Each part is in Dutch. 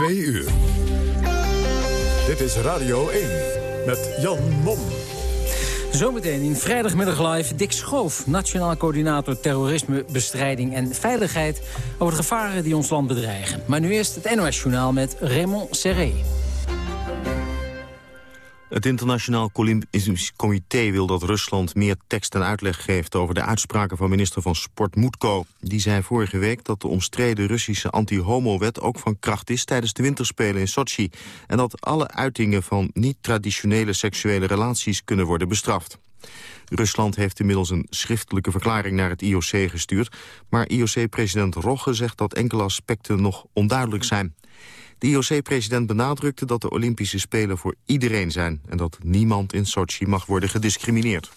Twee uur. Dit is Radio 1 met Jan Mom. Zometeen in vrijdagmiddag live Dick Schoof, Nationaal Coördinator Terrorisme, Bestrijding en Veiligheid... over de gevaren die ons land bedreigen. Maar nu eerst het NOS-journaal met Raymond Serré. Het Internationaal Comité wil dat Rusland meer tekst en uitleg geeft over de uitspraken van minister van Sport Moetko. Die zei vorige week dat de omstreden Russische anti-homo-wet ook van kracht is tijdens de winterspelen in Sochi. En dat alle uitingen van niet-traditionele seksuele relaties kunnen worden bestraft. Rusland heeft inmiddels een schriftelijke verklaring naar het IOC gestuurd. Maar IOC-president Rogge zegt dat enkele aspecten nog onduidelijk zijn. De IOC-president benadrukte dat de Olympische Spelen voor iedereen zijn... en dat niemand in Sochi mag worden gediscrimineerd.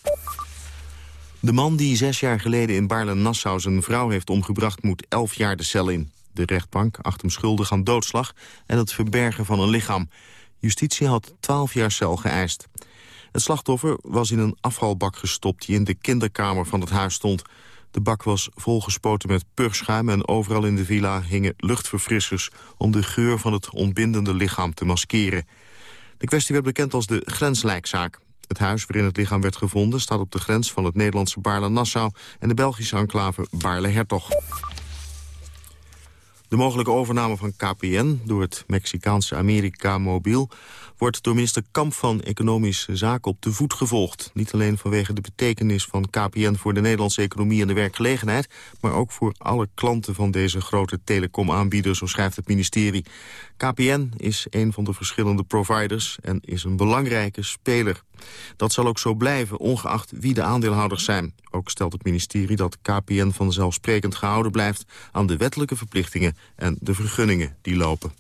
De man die zes jaar geleden in Baarle-Nassau zijn vrouw heeft omgebracht... moet elf jaar de cel in. De rechtbank acht hem schuldig aan doodslag en het verbergen van een lichaam. Justitie had twaalf jaar cel geëist. Het slachtoffer was in een afvalbak gestopt die in de kinderkamer van het huis stond. De bak was volgespoten met purschuim en overal in de villa hingen luchtverfrissers... om de geur van het ontbindende lichaam te maskeren. De kwestie werd bekend als de grenslijkzaak. Het huis waarin het lichaam werd gevonden staat op de grens van het Nederlandse Baarle-Nassau... en de Belgische enclave Baarle-Hertog. De mogelijke overname van KPN door het Mexicaanse America Mobiel wordt door minister Kamp van Economische Zaken op de voet gevolgd. Niet alleen vanwege de betekenis van KPN voor de Nederlandse economie en de werkgelegenheid, maar ook voor alle klanten van deze grote telecomaanbieder, zo schrijft het ministerie. KPN is een van de verschillende providers en is een belangrijke speler. Dat zal ook zo blijven, ongeacht wie de aandeelhouders zijn. Ook stelt het ministerie dat KPN vanzelfsprekend gehouden blijft... aan de wettelijke verplichtingen en de vergunningen die lopen.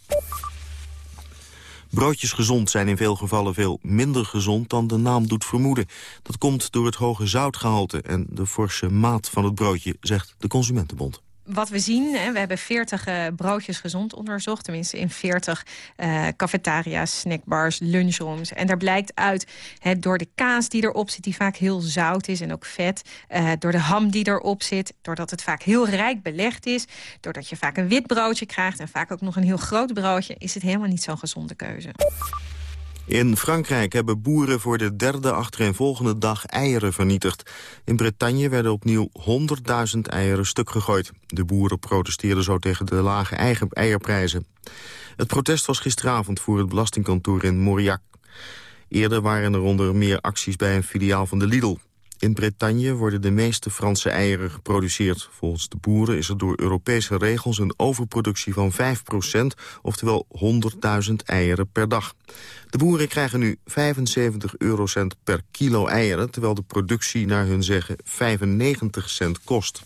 Broodjes gezond zijn in veel gevallen veel minder gezond dan de naam doet vermoeden. Dat komt door het hoge zoutgehalte en de forse maat van het broodje, zegt de Consumentenbond wat we zien, hè, we hebben 40 uh, eh, broodjes gezond onderzocht. Tenminste in 40 uh, eh, cafetaria's, snackbars, lunchrooms. En daar blijkt uit, hè, door de kaas die erop zit... die vaak heel zout is en ook vet. Uh, door de ham die erop zit. Doordat het vaak heel rijk belegd is. Doordat je vaak een wit broodje krijgt. En vaak ook nog een heel groot broodje. Is het helemaal niet zo'n gezonde keuze. In Frankrijk hebben boeren voor de derde achtereenvolgende dag eieren vernietigd. In Bretagne werden opnieuw 100.000 eieren stuk gegooid. De boeren protesteerden zo tegen de lage eierprijzen. Het protest was gisteravond voor het belastingkantoor in Mauriac. Eerder waren er onder meer acties bij een filiaal van de Lidl. In Bretagne worden de meeste Franse eieren geproduceerd. Volgens de boeren is er door Europese regels een overproductie van 5% oftewel 100.000 eieren per dag. De boeren krijgen nu 75 eurocent per kilo eieren... terwijl de productie naar hun zeggen 95 cent kost.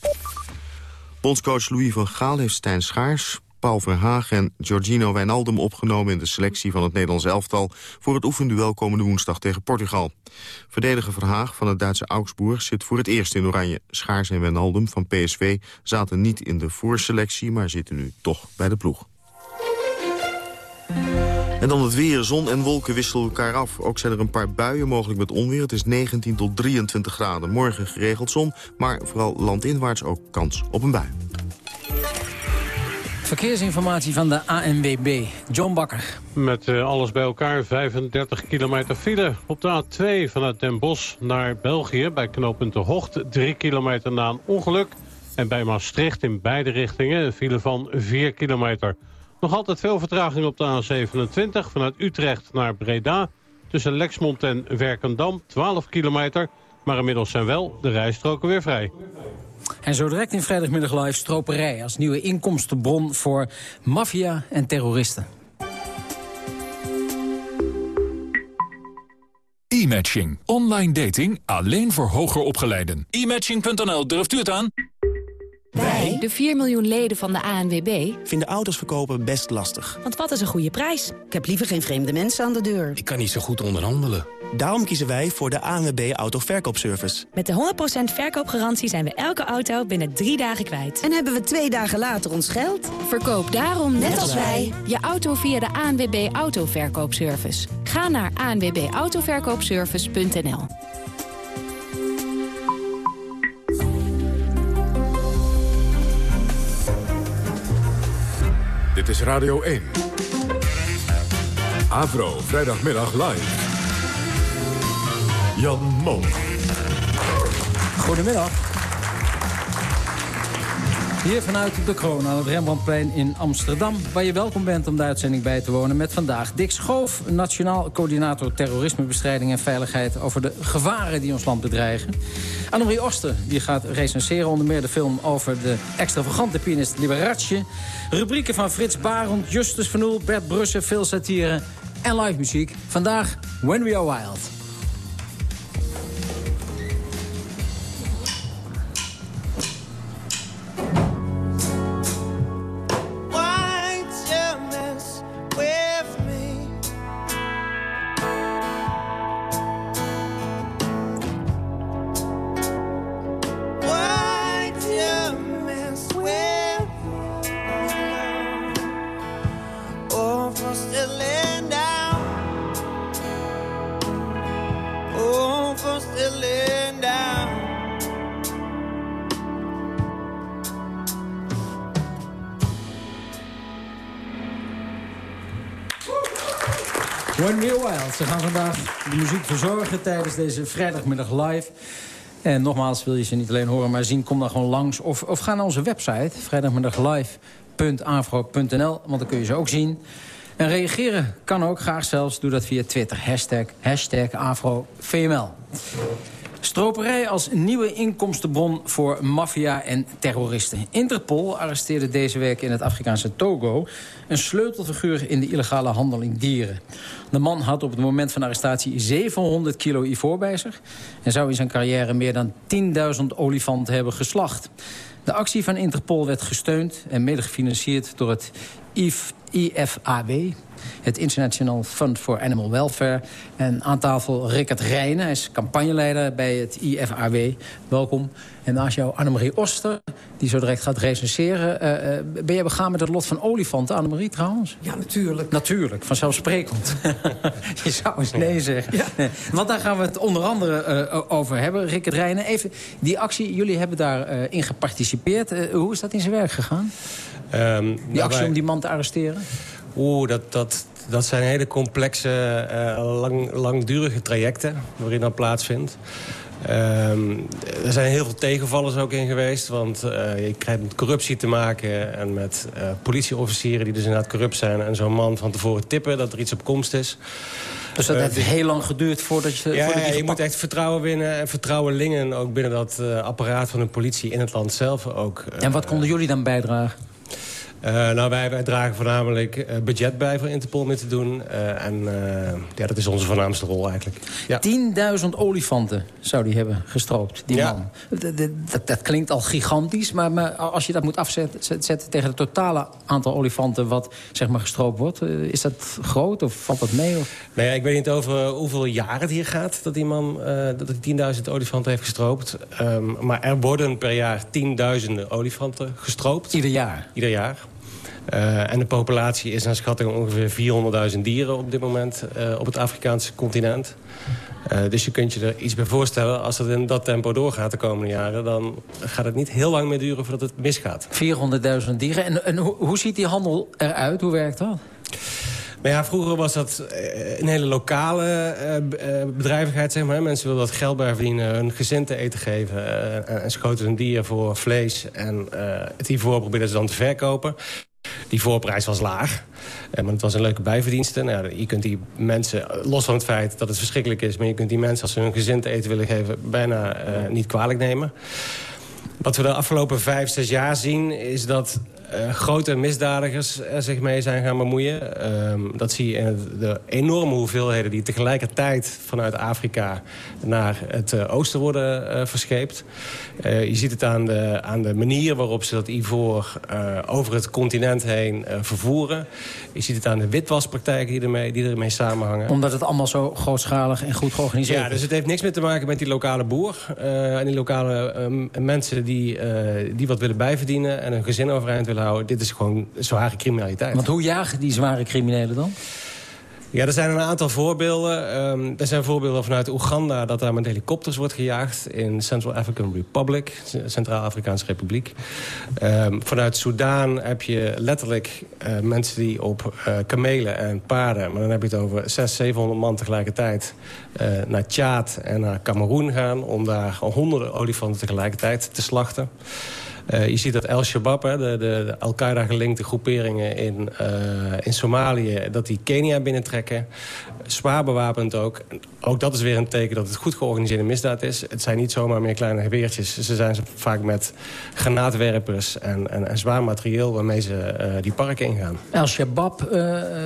Bondscoach Louis van Gaal heeft Stijn Schaars Paul Verhaag en Giorgino Wijnaldum opgenomen in de selectie van het Nederlands elftal voor het oefenduel komende woensdag tegen Portugal. Verdediger Verhaag van het Duitse Augsburg zit voor het eerst in oranje. Schaars en Wijnaldum van PSV zaten niet in de voorselectie, maar zitten nu toch bij de ploeg. En dan het weer. Zon en wolken wisselen elkaar af. Ook zijn er een paar buien, mogelijk met onweer. Het is 19 tot 23 graden. Morgen geregeld zon, maar vooral landinwaarts ook kans op een bui. Verkeersinformatie van de ANWB. John Bakker. Met uh, alles bij elkaar 35 kilometer file. Op de A2 vanuit Den Bosch naar België bij knooppunt De Hocht. 3 kilometer na een ongeluk. En bij Maastricht in beide richtingen een file van 4 kilometer. Nog altijd veel vertraging op de A27 vanuit Utrecht naar Breda. Tussen Lexmond en Werkendam 12 kilometer. Maar inmiddels zijn wel de rijstroken weer vrij. En zo direct in vrijdagmiddag live stroperij als nieuwe inkomstenbron voor maffia en terroristen. E-matching. Online dating alleen voor hoger opgeleiden. E-matching.nl, durft u het aan? Wij, de 4 miljoen leden van de ANWB, vinden auto's verkopen best lastig. Want wat is een goede prijs? Ik heb liever geen vreemde mensen aan de deur. Ik kan niet zo goed onderhandelen. Daarom kiezen wij voor de ANWB Autoverkoopservice. Met de 100% verkoopgarantie zijn we elke auto binnen drie dagen kwijt. En hebben we twee dagen later ons geld? Verkoop daarom, net, als wij, je auto via de ANWB Autoverkoopservice. Ga naar anwbautoverkoopservice.nl Dit is Radio 1. Avro, vrijdagmiddag live. Jan Mom. Goedemiddag. Hier vanuit de kroon aan het Rembrandtplein in Amsterdam... waar je welkom bent om de uitzending bij te wonen met vandaag... Dick Schoof, Nationaal Coördinator Terrorismebestrijding en Veiligheid... over de gevaren die ons land bedreigen. Annemarie Oster die gaat recenseren onder meer de film... over de extravagante pianist Liberace. Rubrieken van Frits Barend, Justus Van Oel, Bert Brussen, veel satire en live muziek. Vandaag When We Are Wild. Ze gaan vandaag de muziek verzorgen tijdens deze vrijdagmiddag live. En nogmaals, wil je ze niet alleen horen, maar zien, kom dan gewoon langs. Of, of ga naar onze website, vrijdagmiddaglive.afro.nl, want dan kun je ze ook zien. En reageren kan ook, graag zelfs. Doe dat via Twitter, hashtag, hashtag AfroVML. Stroperij als nieuwe inkomstenbron voor maffia en terroristen. Interpol arresteerde deze week in het Afrikaanse Togo... een sleutelfiguur in de illegale handel in dieren. De man had op het moment van arrestatie 700 kilo ivoor bij zich... en zou in zijn carrière meer dan 10.000 olifanten hebben geslacht. De actie van Interpol werd gesteund en mede gefinancierd door het IFAW, het International Fund for Animal Welfare. En aan tafel Rickert Rijnen, hij is campagneleider bij het IFAW. Welkom. En naast jou Annemarie Oster, die zo direct gaat recenseren. Uh, uh, ben jij begaan met het lot van olifanten, Annemarie trouwens? Ja, natuurlijk. Natuurlijk, vanzelfsprekend. Je zou eens nee zeggen. Ja. Nee. Want daar gaan we het onder andere uh, over hebben. Rickert Rijnen, even die actie, jullie hebben daarin in geparticipeerd. hoe is dat in zijn werk gegaan? Um, die actie wij... om die man te arresteren? Oeh, dat, dat, dat zijn hele complexe, uh, lang, langdurige trajecten waarin dat plaatsvindt. Um, er zijn heel veel tegenvallers ook in geweest. Want uh, je krijgt met corruptie te maken en met uh, politieofficieren die dus inderdaad corrupt zijn. En zo'n man van tevoren tippen dat er iets op komst is. Dus dat heeft uh, heel lang geduurd voordat je... Ja, voordat je, je moet echt vertrouwen winnen en vertrouwenlingen ook binnen dat apparaat van de politie in het land zelf ook. en wat konden jullie dan bijdragen? Uh, nou, wij, wij, dragen voornamelijk uh, budget bij voor Interpol mee te doen. Uh, en ja, dat is onze voornaamste rol eigenlijk. Ja. 10.000 olifanten zou die hebben gestroopt, die ja. man. Dat, dat, dat, klinkt al gigantisch, maar, maar, als je dat moet afzetten tegen het totale aantal olifanten... wat zeg maar gestroopt wordt, is dat groot of valt dat mee? Of? Nee, ik weet niet over hoeveel jaar het hier gaat dat die man dat hij 10.000 olifanten heeft gestroopt. Um, maar er worden per jaar tienduizenden olifanten gestroopt. Ieder jaar? Ieder jaar. Uh, en de populatie is naar schatting ongeveer 400.000 dieren op dit moment uh, op het Afrikaanse continent. Uh, dus je kunt je er iets bij voorstellen, als het in dat tempo doorgaat de komende jaren... dan gaat het niet heel lang meer duren voordat het misgaat. 400.000 dieren. En, en hoe, hoe ziet die handel eruit? Hoe werkt dat? Nou ja, vroeger was dat een hele lokale bedrijvigheid, zeg maar. Mensen wilden dat geld bij verdienen, hun gezin te eten geven... En schoten een dier voor vlees en het hiervoor probeerden ze dan te verkopen. Die voorprijs was laag. Uh, maar het was een leuke bijverdienste. Nou, je kunt die mensen, los van het feit dat het verschrikkelijk is... maar je kunt die mensen, als ze hun gezin te eten willen geven... bijna uh, niet kwalijk nemen. Wat we de afgelopen vijf, zes jaar zien... is dat uh, grote misdadigers er zich mee zijn gaan bemoeien. Um, dat zie je in de enorme hoeveelheden die tegelijkertijd vanuit Afrika naar het uh, oosten worden verscheept. je ziet het aan de, aan de manier waarop ze dat ivoor over het continent heen vervoeren. Je ziet het aan de witwaspraktijken die ermee, die ermee samenhangen. Omdat het allemaal zo grootschalig en goed georganiseerd is. Ja, dus het heeft niks meer te maken met die lokale boer. en die lokale um, mensen die, die wat willen bijverdienen en hun gezin overeind willen houden. Dit is gewoon zware criminaliteit. Want hoe jagen die zware criminelen dan? Ja, er zijn een aantal voorbeelden. Um, er zijn voorbeelden vanuit Oeganda dat daar met helikopters wordt gejaagd... in Central African Republic, Centraal-Afrikaanse Republiek. Um, vanuit Soudaan heb je letterlijk uh, mensen die op uh, kamelen en paarden... maar dan heb je het over 600, 700 man tegelijkertijd... Uh, naar Tjaad en naar Cameroen gaan... om daar honderden olifanten tegelijkertijd te slachten. Uh, je ziet dat El-Shabaab, de, de, de Al-Qaeda-gelinkte groeperingen in, uh, in Somalië... dat die Kenia binnentrekken. Zwaar bewapend ook. Ook dat is weer een teken dat het goed georganiseerde misdaad is. Het zijn niet zomaar meer kleine geweertjes. Ze zijn vaak met granaatwerpers en, en, en zwaar materieel... waarmee ze uh, die parken ingaan. El-Shabaab,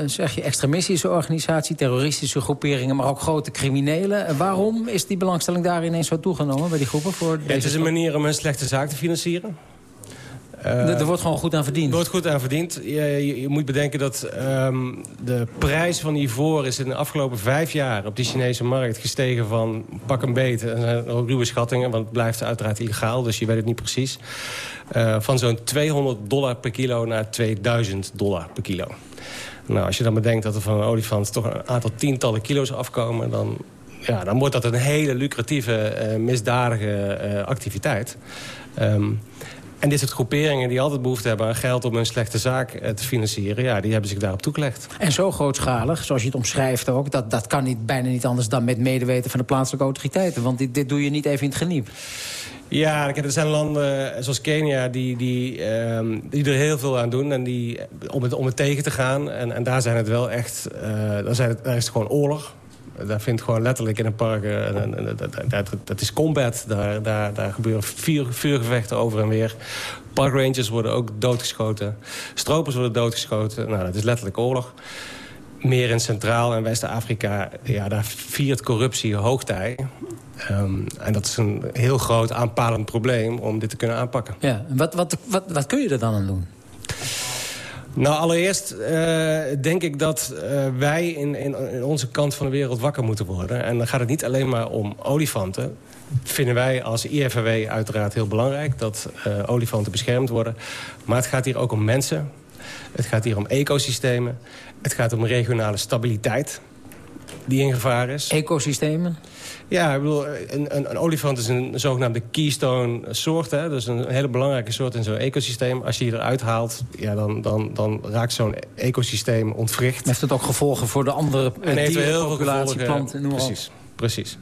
zeg je, extremistische organisatie... terroristische groeperingen, maar ook grote criminelen. waarom is die belangstelling daar ineens zo toegenomen bij die groepen? Voor ja, het is een manier om een slechte zaak te financieren. Uh, er wordt gewoon goed aan verdiend. Er wordt goed aan verdiend. Je, je, je moet bedenken dat um, de prijs van ivoor is in de afgelopen vijf jaar op die Chinese markt gestegen van pak een beet. En zijn ook ruwe schattingen, want het blijft uiteraard illegaal, dus je weet het niet precies. Uh, van zo'n 200 dollar per kilo naar 2000 dollar per kilo. Nou, als je dan bedenkt dat er van een olifant toch een aantal tientallen kilo's afkomen... dan, ja, dan wordt dat een hele lucratieve, uh, misdadige activiteit. Um, en dit soort groeperingen die altijd behoefte hebben aan geld... om een slechte zaak te financieren, ja, die hebben zich daarop toegelegd. En zo grootschalig, zoals je het omschrijft ook... dat, dat kan niet, bijna niet anders dan met medeweten van de plaatselijke autoriteiten. Want dit, dit doe je niet even in het geniep. Ja, er zijn landen zoals Kenia die, die, um, die er heel veel aan doen en die, om, het, om het tegen te gaan. En, en daar zijn het wel echt, uh, daar, zijn het, daar is het gewoon oorlog. Daar vindt gewoon letterlijk in een park... dat, dat is combat. Daar, daar, daar gebeuren vuur, vuurgevechten over en weer. Parkrangers worden ook doodgeschoten. Stropers worden doodgeschoten. Nou, dat is letterlijk oorlog. Meer in Centraal- en West-Afrika... Ja, daar viert corruptie hoogtij. Um, en dat is een heel groot aanpalend probleem om dit te kunnen aanpakken. Ja, wat, wat, wat, wat kun je er dan aan doen? Nou, allereerst uh, denk ik dat uh, wij in, in, onze kant van de wereld wakker moeten worden. En dan gaat het niet alleen maar om olifanten. Vinden wij als IFW uiteraard heel belangrijk... dat uh, olifanten beschermd worden. Maar het gaat hier ook om mensen. Het gaat hier om ecosystemen. Het gaat om regionale stabiliteit die in gevaar is. Ecosystemen? Ja, ik bedoel, een, een, een, olifant is een zogenaamde keystone soort. Hè? Dus een hele belangrijke soort in zo'n ecosysteem. Als je die eruit haalt, ja, dan, dan, dan raakt zo'n ecosysteem ontwricht. Heeft het ook gevolgen voor de andere en heeft heel veel planten? Precies, precies.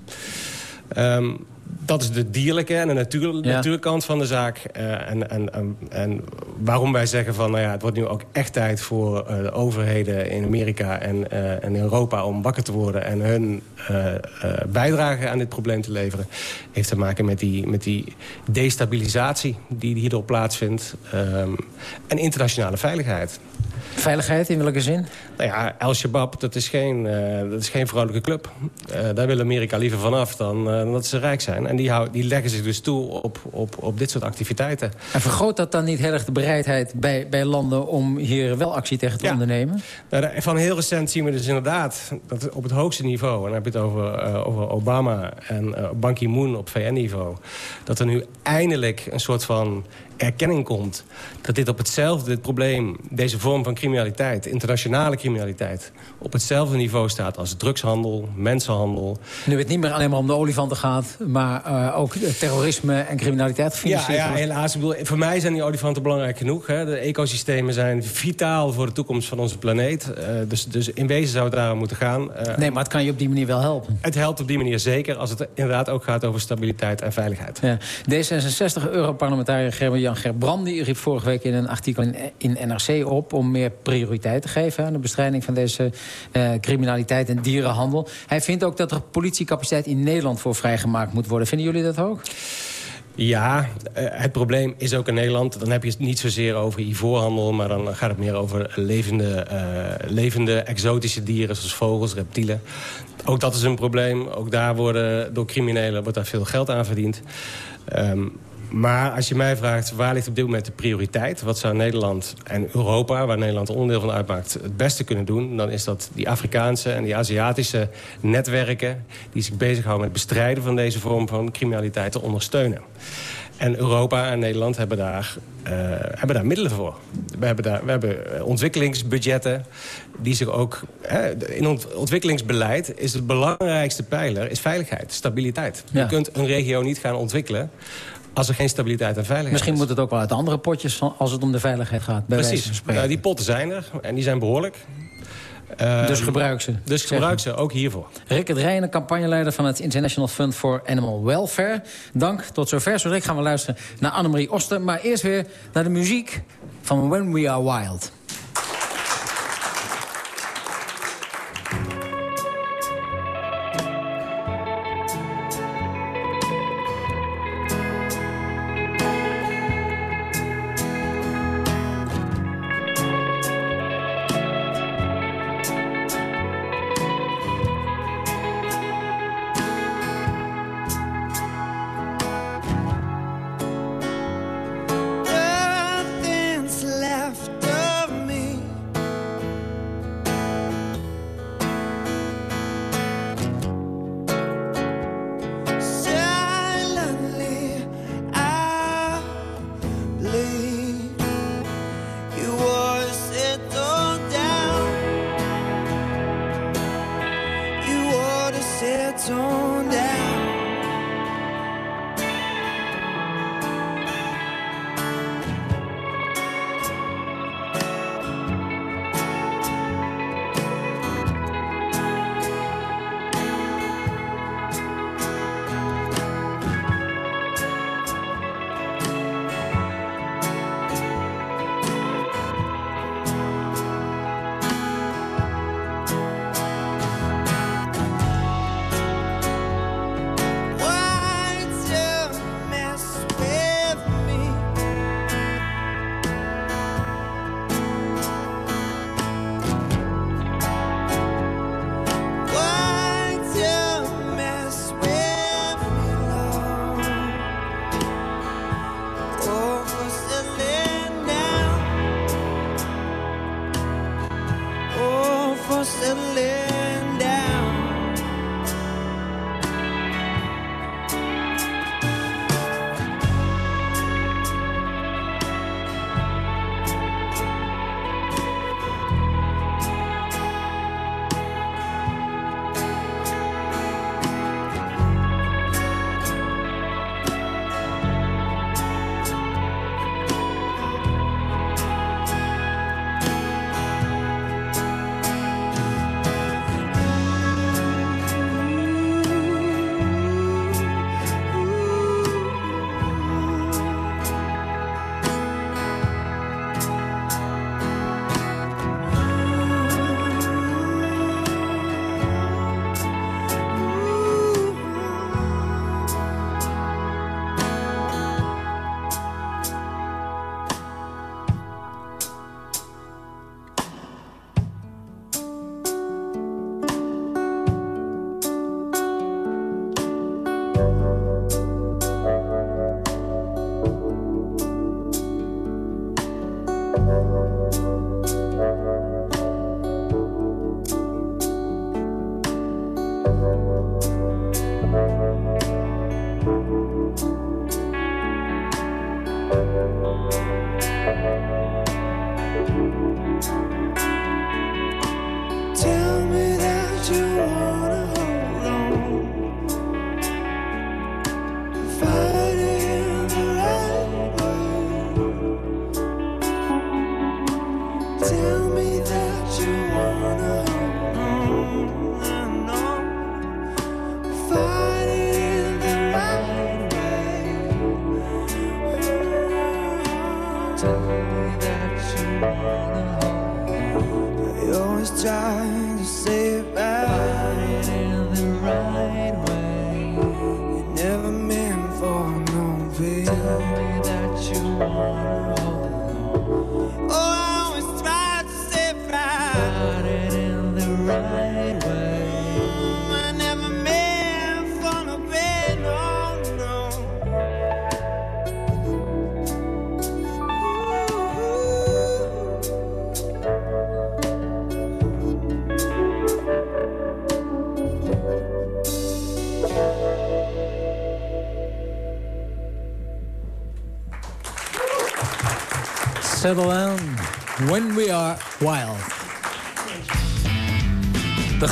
Um, dat is de dierlijke en de natuur, ja. natuurkant van de zaak. Uh, en, en, en, waarom wij zeggen van, nou ja, het wordt nu ook echt tijd voor uh, de overheden in Amerika en, uh, en Europa om wakker te worden en hun bijdrage aan dit probleem te leveren, heeft te maken met die, met die destabilisatie die hierdoor plaatsvindt um, en internationale veiligheid. Veiligheid, in welke zin? Nou ja, Al-Shabaab, dat, is geen, uh, dat is geen vrolijke club. Uh, daar wil Amerika liever vanaf dan, dan dat ze rijk zijn. En die, hou, die leggen zich dus toe op, op, op dit soort activiteiten. En vergroot dat dan niet heel erg de bereidheid bij, bij landen... om hier wel actie tegen te ja. ondernemen? Nou, van heel recent zien we dus inderdaad dat op het hoogste niveau... en dan heb je het over, over Obama en Ban Ki-moon op VN-niveau... dat er nu eindelijk een soort van erkenning komt... dat dit op hetzelfde, dit probleem, deze vorm van criminaliteit... internationale criminaliteit, op hetzelfde niveau staat... als drugshandel, mensenhandel. Nu het niet meer alleen maar om de olifanten gaat... maar uh, ook terrorisme en criminaliteit gefinancierd ja, ja, helaas. Ik bedoel, voor mij zijn die olifanten belangrijk genoeg. Hè. De ecosystemen zijn vitaal voor de toekomst van onze planeet. Uh, dus, dus in wezen zou het daarom moeten gaan. Uh, nee, maar het kan je op die manier wel helpen. Het helpt op die manier zeker... als het inderdaad ook gaat over stabiliteit en veiligheid. Ja. D66-Europarlementariër Gerben Jan Gerbrandi riep vorige week in een artikel in, NRC op... om meer prioriteit te geven aan de bestrijding van deze uh, criminaliteit en dierenhandel. Hij vindt ook dat er politiecapaciteit in Nederland voor vrijgemaakt moet worden. Vinden jullie dat ook? Ja, uh, het probleem is ook in Nederland... dan heb je het niet zozeer over ivoorhandel... maar dan gaat het meer over levende, uh, levende exotische dieren... zoals vogels, reptielen. Ook dat is een probleem. Ook daar worden door criminelen wordt daar veel geld aan verdiend. Um, maar als je mij vraagt, waar ligt op dit moment de prioriteit? Wat zou Nederland en Europa, waar Nederland onderdeel van uitmaakt... het beste kunnen doen? Dan is dat die Afrikaanse en die Aziatische netwerken... die zich bezighouden met het bestrijden van deze vorm van criminaliteit te ondersteunen. En Europa en Nederland hebben daar, uh, hebben daar middelen voor. We hebben, daar, we hebben ontwikkelingsbudgetten die zich ook... in ont ontwikkelingsbeleid is de belangrijkste pijler is veiligheid, stabiliteit. Je kunt een regio niet gaan ontwikkelen als er geen stabiliteit en veiligheid Misschien moet het ook wel uit andere potjes als het om de veiligheid gaat. Precies, uh, die potten zijn er en die zijn behoorlijk. Uh, dus gebruik ze. Dus gebruik ze, ook hiervoor. Rick het Rijnen, campagneleider van het International Fund for Animal Welfare. Dank, tot zover. Zo gaan we luisteren naar Annemarie Oster. Maar eerst weer naar de muziek van When We Are Wild.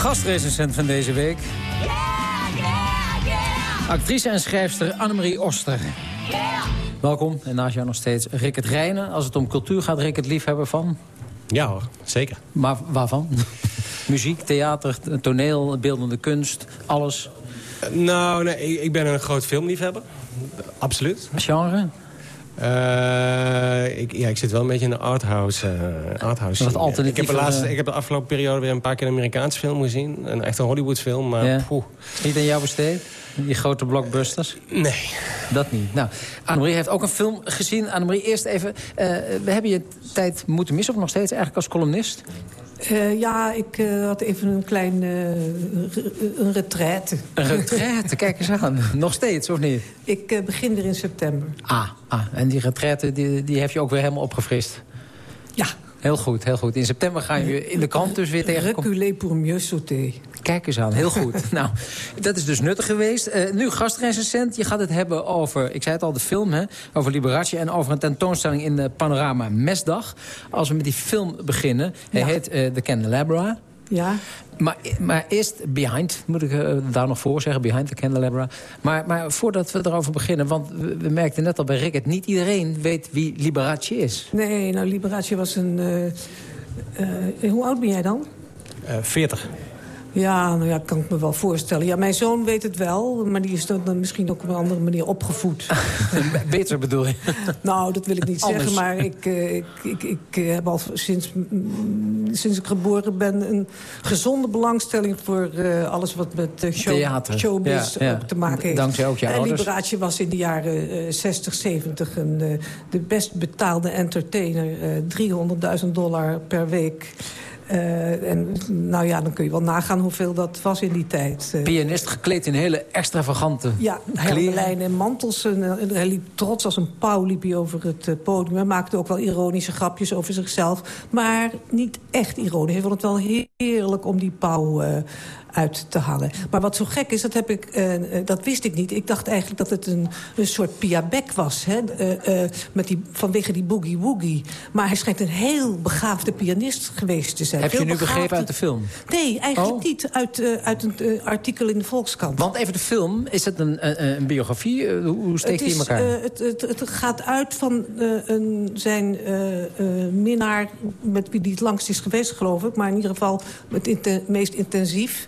Gastrecensent van deze week. Actrice en schrijfster Annemarie Oster. Welkom. En naast jou nog steeds Rick het Rijnen. Als het om cultuur gaat, Rick het liefhebber van? Ja hoor, zeker. Maar waarvan? Muziek, theater, toneel, beeldende kunst, alles? Nou, nee, ik ben een groot filmliefhebber. Absoluut. Genre? Uh, ik, ja, ik zit wel een beetje in de arthouse. Uh, arthouse alternatief. Ik heb, de laatste, ik heb de afgelopen periode weer een paar keer een Amerikaanse film gezien. Een echte Hollywood film, maar ja. Niet aan jou besteed? Die grote blockbusters? Nee. Dat niet. Nou, Annemarie heeft ook een film gezien. Annemarie, eerst even... We hebben je tijd moeten missen, of nog steeds eigenlijk als columnist? Uh, ja, ik uh, had even een klein uh, een retraite. Een retraite, kijk eens aan. Nog steeds, of niet? Ik begin er in september. Ah, ah en die retraite die, die heb je ook weer helemaal opgefrist? Ja. Heel goed, heel goed. In september ga je in de krant dus weer tegenkomen. Reculer pour mieux sauter. Kijk eens aan, heel goed. nou, dat is dus nuttig geweest. Uh, nu gastrecensent, je gaat het hebben over, ik zei het al, de film, hè, over Liberatie... en over een tentoonstelling in de Panorama Mesdag. Als we met die film beginnen, hij heet uh, The Candelabra. Ja. Maar, maar eerst Behind, moet ik uh, daar nog voor zeggen, Behind the Candelabra. Maar, maar voordat we erover beginnen, want we, we merkten net al bij Rickert... niet iedereen weet wie Liberace is. Nee, nou, Liberace was een... Uh, hoe oud ben jij dan? 40. Ja, nou ja, kan ik me wel voorstellen. Ja, mijn zoon weet het wel, maar die is dan misschien ook op een andere manier opgevoed. Beter bedoel je? nou, dat wil ik niet zeggen, maar ik, ik, ik, ik, heb al sinds, sinds ik geboren ben... een gezonde belangstelling voor uh, alles wat met uh, show, Theater. showbiz ja, te maken heeft. Dankzij ook en ouders. Liberace was in de jaren uh, 60, 70 een, de best betaalde entertainer. 300.000 dollar per week. Uh, en nou ja, dan kun je wel nagaan hoeveel dat was in die tijd. Uh, Pianist gekleed in hele extravagante Ja, hermelijnen en mantels. En, en, hij liep trots als een pauw liep hij over het podium. Hij maakte ook wel ironische grapjes over zichzelf. Maar niet echt ironisch. Hij vond het wel heerlijk om die pauw uit te hangen. Maar wat zo gek is, dat, heb ik, uh, dat wist ik niet. Ik dacht eigenlijk dat het een, een soort piabek was. Hè? Uh, uh, met die, vanwege die boogie-woogie. Maar hij schijnt een heel begaafde pianist geweest te zijn. Heb heel je nu begaafde... begrepen uit de film? Nee, eigenlijk oh. niet. Uit, uit een artikel in de Volkskrant. Want even de film, is het een, een, een biografie? hoe, steekt die in elkaar? Het, het, het, gaat uit van een, zijn minnaar... met wie die het langst is geweest, geloof ik. Maar in ieder geval het inten meest intensief.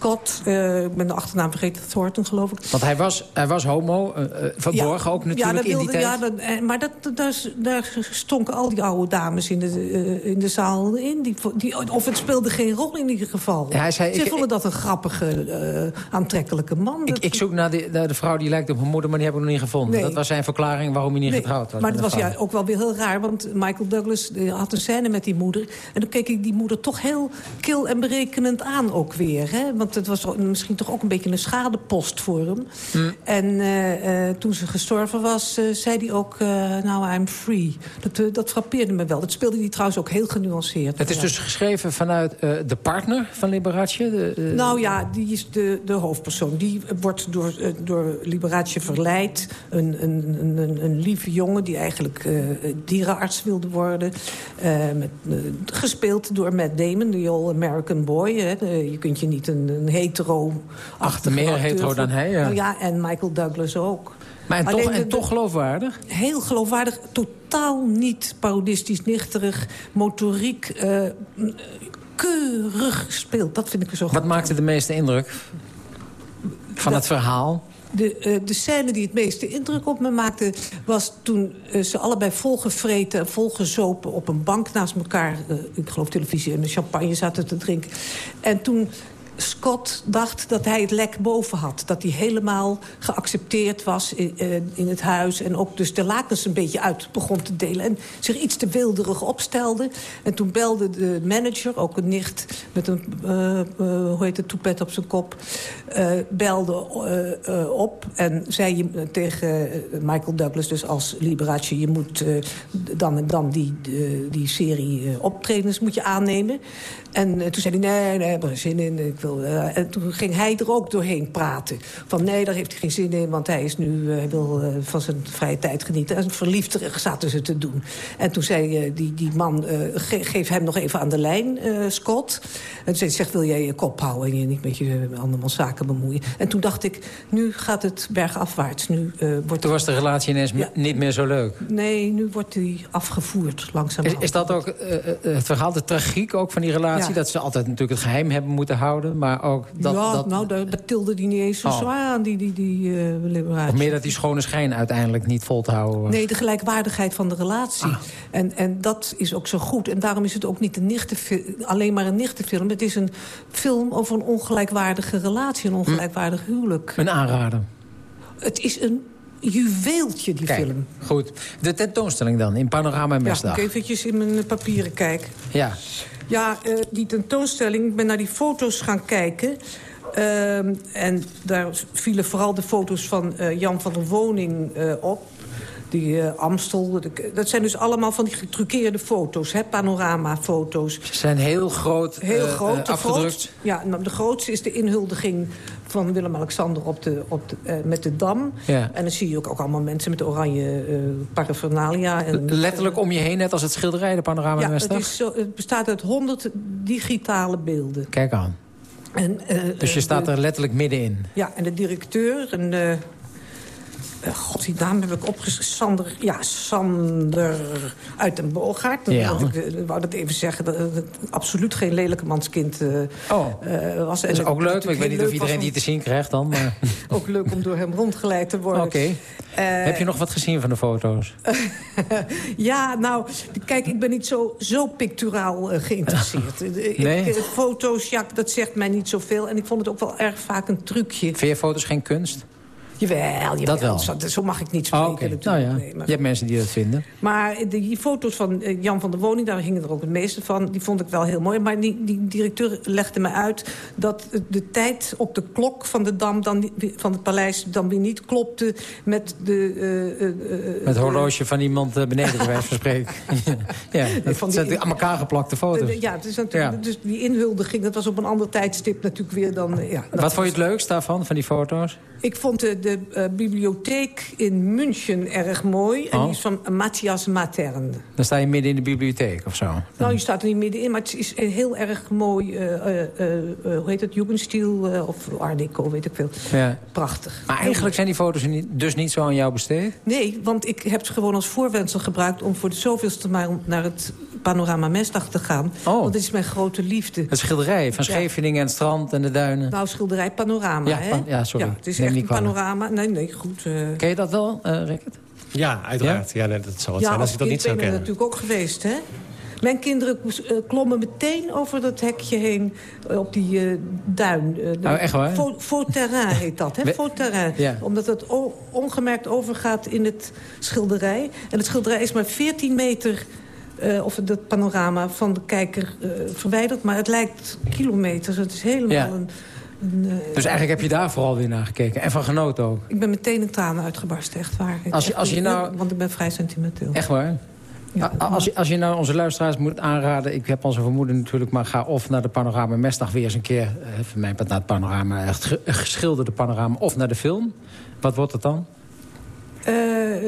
Scott, uh, ik ben de achternaam vergeten, Thornton geloof ik. Want hij was, hij was homo, uh, verborgen ja, ook natuurlijk ja, wilde, in die tijd. Ja, maar dat, daar, daar stonken al die oude dames in de, uh, in de zaal in. Die, die, of het speelde geen rol in ieder geval. Ja, hij zei, Ze ik, vonden dat een grappige, aantrekkelijke man. Ik, ik zoek naar de, naar de, vrouw die lijkt op mijn moeder, maar die heb ik nog niet gevonden. Nee. Dat was zijn verklaring waarom hij niet nee, getrouwd was. Maar dat was ja, ook wel weer heel raar, want Michael Douglas had een scène met die moeder. En dan keek ik die moeder toch heel kil en berekenend aan ook weer. Hè? Want het was misschien toch ook een beetje een schadepost voor hem. Mm. En uh, uh, toen ze gestorven was, uh, zei hij ook, nou, I'm free. Dat, dat frappeerde me wel. Dat speelde hij trouwens ook heel genuanceerd. Het is dus geschreven vanuit de partner van Liberace? De, nou ja, die is de, de hoofdpersoon. Die wordt door, door Liberace verleid. Een, een, een, een lieve jongen die eigenlijk dierenarts wilde worden. met, gespeeld door Matt Damon, de All-American Boy. Hè. je kunt je niet een, een hetero Achter Meer hetero dan hij, ja. Nou ja, en Michael Douglas ook. Maar en, toch, en toch geloofwaardig? Heel geloofwaardig. Totaal niet parodistisch, nichterig, motoriek... Uh, keurig gespeeld. Dat vind ik zo goed. Wat maakte de meeste indruk van dat, het verhaal? De, uh, de scène die het meeste indruk op me maakte... was toen uh, ze allebei volgevreten en volgezopen op een bank naast elkaar... Uh, ik geloof televisie en champagne zaten te drinken. En toen Scott dacht dat hij het lek boven had. Dat hij helemaal geaccepteerd was in, in, het huis. En ook dus de lakens een beetje uit begon te delen. En zich iets te wilderig opstelde. En toen belde de manager, ook een nicht met een, uh, hoe heet het, toepet op zijn kop... belde op en zei tegen Michael Douglas, dus als liberatie... je moet dan en dan die, die serie optredens moet je aannemen. En toen zei hij, nee, nee, heb er zin in. Ik wil, en toen ging hij er ook doorheen praten. Van nee, daar heeft hij geen zin in, want hij is nu, hij wil van zijn vrije tijd genieten. En verliefd zaten ze te doen. En toen zei die, die man, geef hem nog even aan de lijn, Scott. En toen zegt, wil jij je kop houden en je niet met je andermans zaken bemoeien. En toen dacht ik, nu gaat het bergafwaarts. Nu, wordt toen was de relatie ineens niet meer zo leuk? Nee, nu wordt die afgevoerd langzaam. Is, is dat ook uh, het verhaal, de tragiek ook van die relatie? Dat ze altijd natuurlijk het geheim hebben moeten houden, maar ook dat... Ja, dat... nou, dat, tilde die niet eens zo oh. zwaar aan, die, die, die uh, liberatie. Of meer dat die schone schijn uiteindelijk niet vol te houden was. Nee, de gelijkwaardigheid van de relatie. Ah. En, en dat is ook zo goed. En daarom is het ook niet een nichtenfilm, alleen maar een nichtenfilm. Het is een film over een ongelijkwaardige relatie, een ongelijkwaardig huwelijk. Een aanrader. Het is een juweeltje, die Kijk, film. Goed. De tentoonstelling dan, in Panorama en Mesdag. Ja, ik eventjes in mijn papieren kijken. Ja. Ja, uh, die tentoonstelling, ik ben naar die foto's gaan kijken... Uh, en daar vielen vooral de foto's van uh, Jan van der Woning uh, op die Amstel. Dat zijn dus allemaal van die getruckeerde foto's, hè, panoramafoto's. Ze zijn heel groot, heel groot afgedrukt. ja, nou, de grootste is de inhuldiging van Willem-Alexander op de, op de, met de Dam. Ja. En dan zie je ook, ook allemaal mensen met oranje paraphernalia. En, Letterlijk om je heen, net als het schilderij, de panorama ja, het, is zo, het bestaat uit honderd digitale beelden. Kijk aan. En, dus je staat de, er letterlijk middenin. Ja, en de directeur... En, uh, God, die naam heb ik opgeschreven. Sander, ja, Sander uit den Boogaard. Ja. Ik uh, wou dat even zeggen. Dat het absoluut geen lelijke manskind uh, oh. was. Dat is ook leuk. Ik weet niet of iedereen die te zien krijgt dan. Maar... ook leuk om door hem rondgeleid te worden. Oké. Okay. heb je nog wat gezien van de foto's? ja, nou, kijk, ik ben niet zo, zo picturaal geïnteresseerd. nee? ik, foto's, ja, dat zegt mij niet zoveel. En ik vond het ook wel erg vaak een trucje. Vind je foto's geen kunst? Jawel, jawel. Dat wel. Zo, zo mag ik niet spreken oh, okay. natuurlijk. Nou ja, nee, maar... je hebt mensen die dat vinden. Maar die foto's van Jan van der Woning, daar gingen er ook het meeste van. Die vond ik wel heel mooi. Maar die, die directeur legde me uit dat de tijd op de klok van, de dam dan, van het paleis... dan weer niet klopte met de... Uh, uh, met het horloge van iemand beneden, bij wijze van spreken. ja, dat van die, zijn aan elkaar geplakte foto's. ja, het is natuurlijk, ja. dus die inhuldiging, dat was op een ander tijdstip natuurlijk weer dan... Ja, Wat vond je het leukst daarvan, van die foto's? Ik vond de, de uh, bibliotheek in München erg mooi. En oh. die is van Matthias Matern. Dan sta je midden in de bibliotheek of zo? Nou, je staat er niet middenin, maar het is heel erg mooi. Uh, uh, hoe heet het? Jugendstil of Art Deco, weet ik veel. Ja. Prachtig. Maar eigenlijk zijn die foto's dus niet zo aan jou besteed? Nee, want ik heb het gewoon als voorwendsel gebruikt... om voor de zoveelste maal naar het Panorama Mesdag te gaan. Oh. Want dit is mijn grote liefde. Het schilderij van Scheveningen en het strand en de duinen. Nou, schilderij Panorama, ja, hè? Ja, sorry. Ja, het is echt een panorama. Nee, nee, goed. Uh... Ken je dat wel, uh, Rickert? Ja, uiteraard. Ja? ja nee, dat zou het ja, zijn als ik dat niet zou kennen. Ja, natuurlijk ook geweest, hè? Mijn kinderen uh, klommen meteen over dat hekje heen op die uh, duin. Uh, oh, echt waar? Faux terrain heet dat, hè? Faux terrain. Ja. Omdat het ongemerkt overgaat in het schilderij. En het schilderij is maar 14 meter... Uh, of het panorama van de kijker uh, verwijderd. Maar het lijkt kilometers. Het is helemaal ja. een... dus eigenlijk heb je daar vooral weer naar gekeken. En van genoten ook. Ik ben meteen in tranen uitgebarsten, echt waar. Als je, als je nou... Want ik ben vrij sentimenteel. Echt waar? Ja, als, je, als je nou onze luisteraars moet aanraden... ik heb onze vermoeden natuurlijk... maar ga of naar de Panorama Mesdag weer eens een keer... van mij naar het panorama, echt geschilderde panorama... of naar de film. Wat wordt het dan? Uh,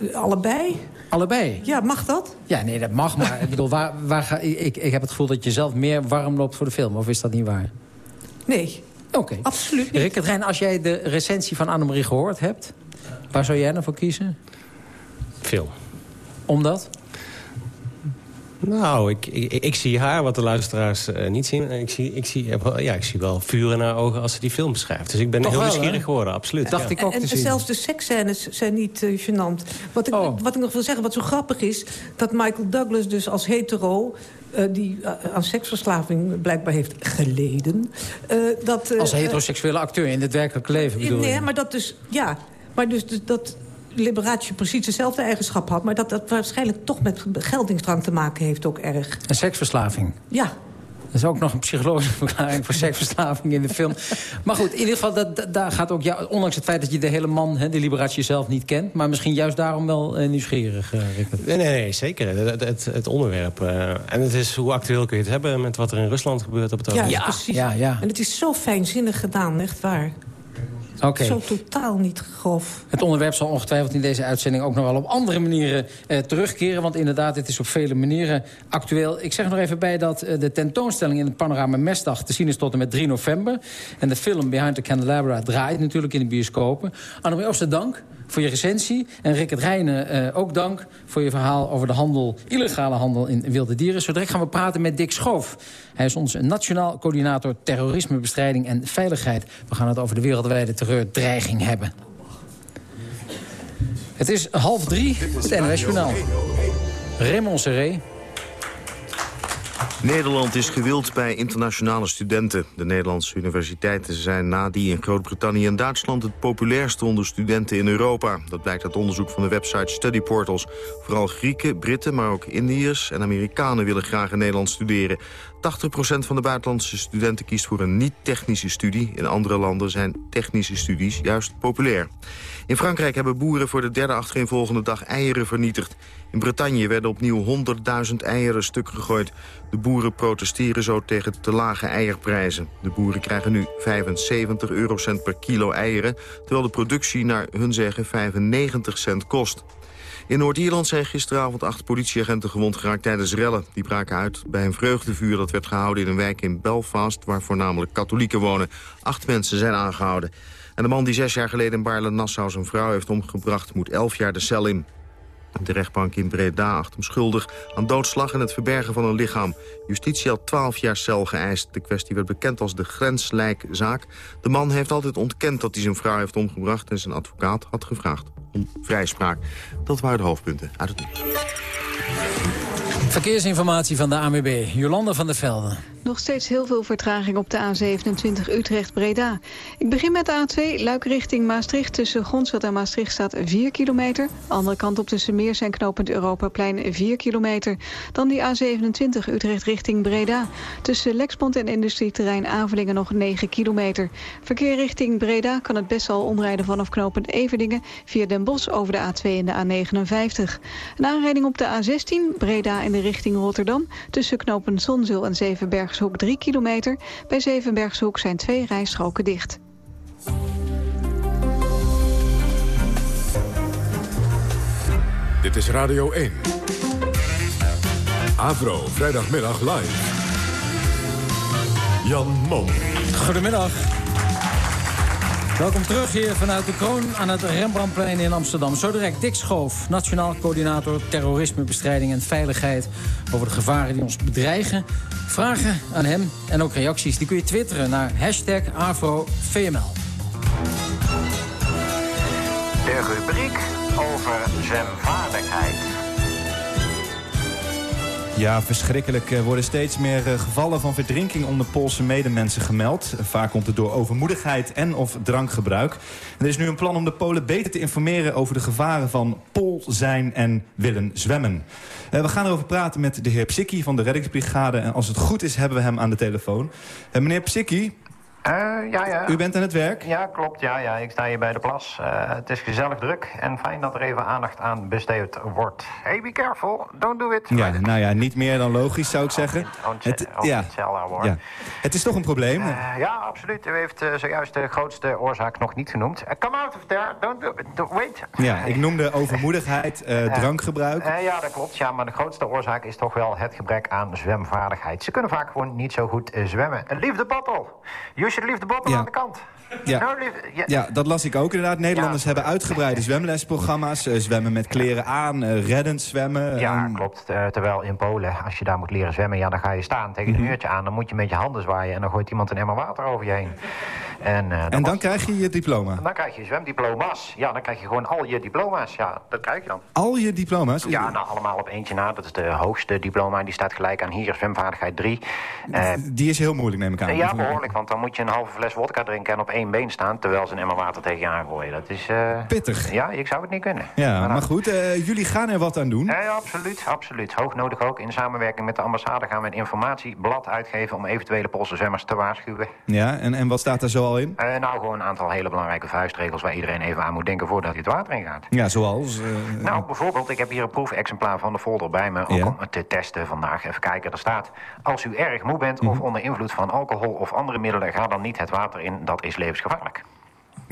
uh, allebei. Allebei? Ja, mag dat? Ja, nee, dat mag, maar ik bedoel, waar, waar ga, ik, ik heb het gevoel dat je zelf meer warm loopt voor de film. Of is dat niet waar? Nee. Oké. Okay. Absoluut niet. Rickert Rijn, als jij de recensie van Annemarie gehoord hebt... waar zou jij dan voor kiezen? Film. Omdat? Nou, ik, ik, ik, zie haar wat de luisteraars uh, niet zien. Ik zie, ik, zie, ja, ik zie wel vuur in haar ogen als ze die film beschrijft. Dus ik ben Toch heel wel, nieuwsgierig geworden, absoluut. Dacht ja. ik ook en, te en zien. zelfs de seksscènes zijn niet uh, gênant. Wat ik, oh. wat ik nog wil zeggen, wat zo grappig is... dat Michael Douglas dus als hetero... Uh, die aan seksverslaving blijkbaar heeft geleden. dat, als heteroseksuele acteur in het werkelijke leven bedoel Nee, je? maar dat dus... Ja, maar dus, dus dat liberatie precies dezelfde eigenschap had... maar dat dat waarschijnlijk toch met geldingsdrang te maken heeft ook erg. Een seksverslaving? Ja. Dat is ook nog een psychologische verklaring voor seksverslaving in de film. Maar goed, in ieder geval, dat, daar gaat ook... Ja, ondanks het feit dat je de hele man, hè, de Liberace zelf niet kent... maar misschien juist daarom wel uh, nieuwsgierig, uh, Nee, nee, nee, zeker. Het, het, het onderwerp. Uh, en het is hoe actueel kun je het hebben met wat er in Rusland gebeurt op het ogenblik. Ja, precies. Ja, ja. En het is zo fijnzinnig gedaan, echt waar. Okay. Zo totaal niet grof. Het onderwerp zal ongetwijfeld in deze uitzending ook nog wel op andere manieren eh, terugkeren. Want inderdaad, het is op vele manieren actueel. Ik zeg nog even bij dat eh, de tentoonstelling in het Panorama Mesdag te zien is tot en met 3 november. En de film Behind the Candelabra draait natuurlijk in de bioscopen. Annemie Ooster, dank voor je recensie. En Rickert Rijnen, uh, ook dank voor je verhaal over de handel, illegale handel in wilde dieren. Zo direct gaan we praten met Dick Schoof. Hij is onze nationaal coördinator terrorismebestrijding en veiligheid. We gaan het over de wereldwijde terreurdreiging hebben. Het is half drie, het NOS Journaal. Raymond Serré. Nederland is gewild bij internationale studenten. De Nederlandse universiteiten zijn na die in Groot-Brittannië en Duitsland... het populairste onder studenten in Europa. Dat blijkt uit onderzoek van de website Study Portals. Vooral Grieken, Britten, maar ook Indiërs en Amerikanen... willen graag in Nederland studeren. 80% van de buitenlandse studenten kiest voor een niet-technische studie. In andere landen zijn technische studies juist populair. In Frankrijk hebben boeren voor de derde achtereenvolgende dag eieren vernietigd. In Bretagne werden opnieuw 100.000 eieren stuk gegooid. De boeren protesteren zo tegen te lage eierprijzen. De boeren krijgen nu 75 eurocent per kilo eieren... terwijl de productie naar hun zeggen 95 cent kost. In Noord-Ierland zijn gisteravond acht politieagenten gewond geraakt tijdens rellen. Die braken uit bij een vreugdevuur dat werd gehouden in een wijk in Belfast... waar voornamelijk katholieken wonen. Acht mensen zijn aangehouden. En de man die zes jaar geleden in Baarle-Nassau zijn vrouw heeft omgebracht... moet elf jaar de cel in. De rechtbank in Breda acht hem schuldig aan doodslag en het verbergen van een lichaam. Justitie had 12 jaar cel geëist. De kwestie werd bekend als de grenslijkzaak. De man heeft altijd ontkend dat hij zijn vrouw heeft omgebracht... en zijn advocaat had gevraagd om vrijspraak. Dat waren de hoofdpunten uit het nieuws. Verkeersinformatie van de AMB. Jolanda van der Velden. Nog steeds heel veel vertraging op de A27 Utrecht-Breda. Ik begin met de A2, Luik richting Maastricht. Tussen Gronsveld en Maastricht staat 4 kilometer. Andere kant op tussen Meers en knooppunt Europaplein 4 kilometer. Dan die A27 Utrecht richting Breda. Tussen Lexmond en industrieterrein Avelingen nog 9 kilometer. Verkeer richting Breda kan het best wel omrijden vanaf knooppunt Everdingen... via Den Bosch over de A2 en de A59. Een aanrijding op de A16, Breda in de richting Rotterdam... tussen knooppunt Zonzeel en Zevenberg Zevenbergshoek 3 kilometer. Bij Zevenbergshoek zijn twee rijstroken dicht. Dit is Radio 1. Avro, vrijdagmiddag live. Jan Mom. Goedemiddag. Welkom terug hier vanuit de kroon aan het Rembrandtplein in Amsterdam. Zo direct Dick Schoof, Nationaal Coördinator Terrorismebestrijding en Veiligheid... over de gevaren die ons bedreigen. Vragen aan hem en ook reacties die kun je twitteren naar hashtag AfroVML. De rubriek over zwemvaardigheid. Ja, verschrikkelijk. Er worden steeds meer eh, gevallen van verdrinking onder Poolse medemensen gemeld. Vaak komt het door overmoedigheid en of drankgebruik. er is nu een plan om de Polen beter te informeren over de gevaren van Pool zijn en willen zwemmen. Eh, we gaan erover praten met de heer Psikki van de reddingsbrigade. En als het goed is, hebben we hem aan de telefoon. Eh, meneer Psikki, uh, ja, ja. U bent aan het werk? Ja, klopt. Ja, ja. Ik sta hier bij de plas. Uh, het is gezellig druk en fijn dat er even aandacht aan besteed wordt. Hey, be careful. Don't do it. Ja, nou ja, niet meer dan logisch zou ik zeggen. Het, ja. ja. het is toch een probleem? Uh, ja, absoluut. U heeft zojuist de grootste oorzaak nog niet genoemd. come out of there. Don't do it. Wait. Ja, ik noemde overmoedigheid, drankgebruik. ja, dat klopt. Ja, maar de grootste oorzaak is toch wel het gebrek aan zwemvaardigheid. Ze kunnen vaak gewoon niet zo goed zwemmen. Leave the bottle alsjeblieft de botten aan de kant. Ja. Nou, ja, dat las ik ook inderdaad. Nederlanders hebben uitgebreide zwemlesprogramma's. Uh, zwemmen met kleren aan, uh, reddend zwemmen. Ja, klopt. Uh, terwijl in Polen, als je daar moet leren zwemmen... ja, dan ga je staan tegen een mhm. uurtje aan. Dan moet je met je handen zwaaien en dan gooit iemand een emmer water over je heen. En, en dan krijg je je diploma? Dan krijg je zwemdiploma's. Ja, dan krijg je gewoon al je diploma's. Ja, dat krijg je dan. Al je diploma's? Ja, nou allemaal op eentje na. Dat is de hoogste diploma. Die staat gelijk aan hier, zwemvaardigheid 3. die is heel moeilijk, neem ik aan. ja, behoorlijk. Want dan moet je een halve fles wodka drinken en op één been staan... terwijl ze een emmer water tegen je aangooien. Dat is... Uh... Pittig. Ja, ik zou het niet kunnen. Ja, maar, maar goed, uh, jullie gaan er wat aan doen. Ja, absoluut, absoluut. Hoog nodig ook. In samenwerking met de ambassade gaan we een informatieblad uitgeven... om eventuele Poolse zwemmers te waarschuwen. Ja, en, en wat staat er zo al in? Uh, nou, gewoon een aantal hele belangrijke vuistregels... waar iedereen even aan moet denken voordat hij het water in gaat. Ja, zoals? Nou, bijvoorbeeld, ik heb hier een proefexemplaar van de folder bij me... ook Ja. om het te testen vandaag. Even kijken, er staat... als u erg moe bent of onder invloed van alcohol of andere middelen... ga dan niet het water in, dat is levensgevaarlijk.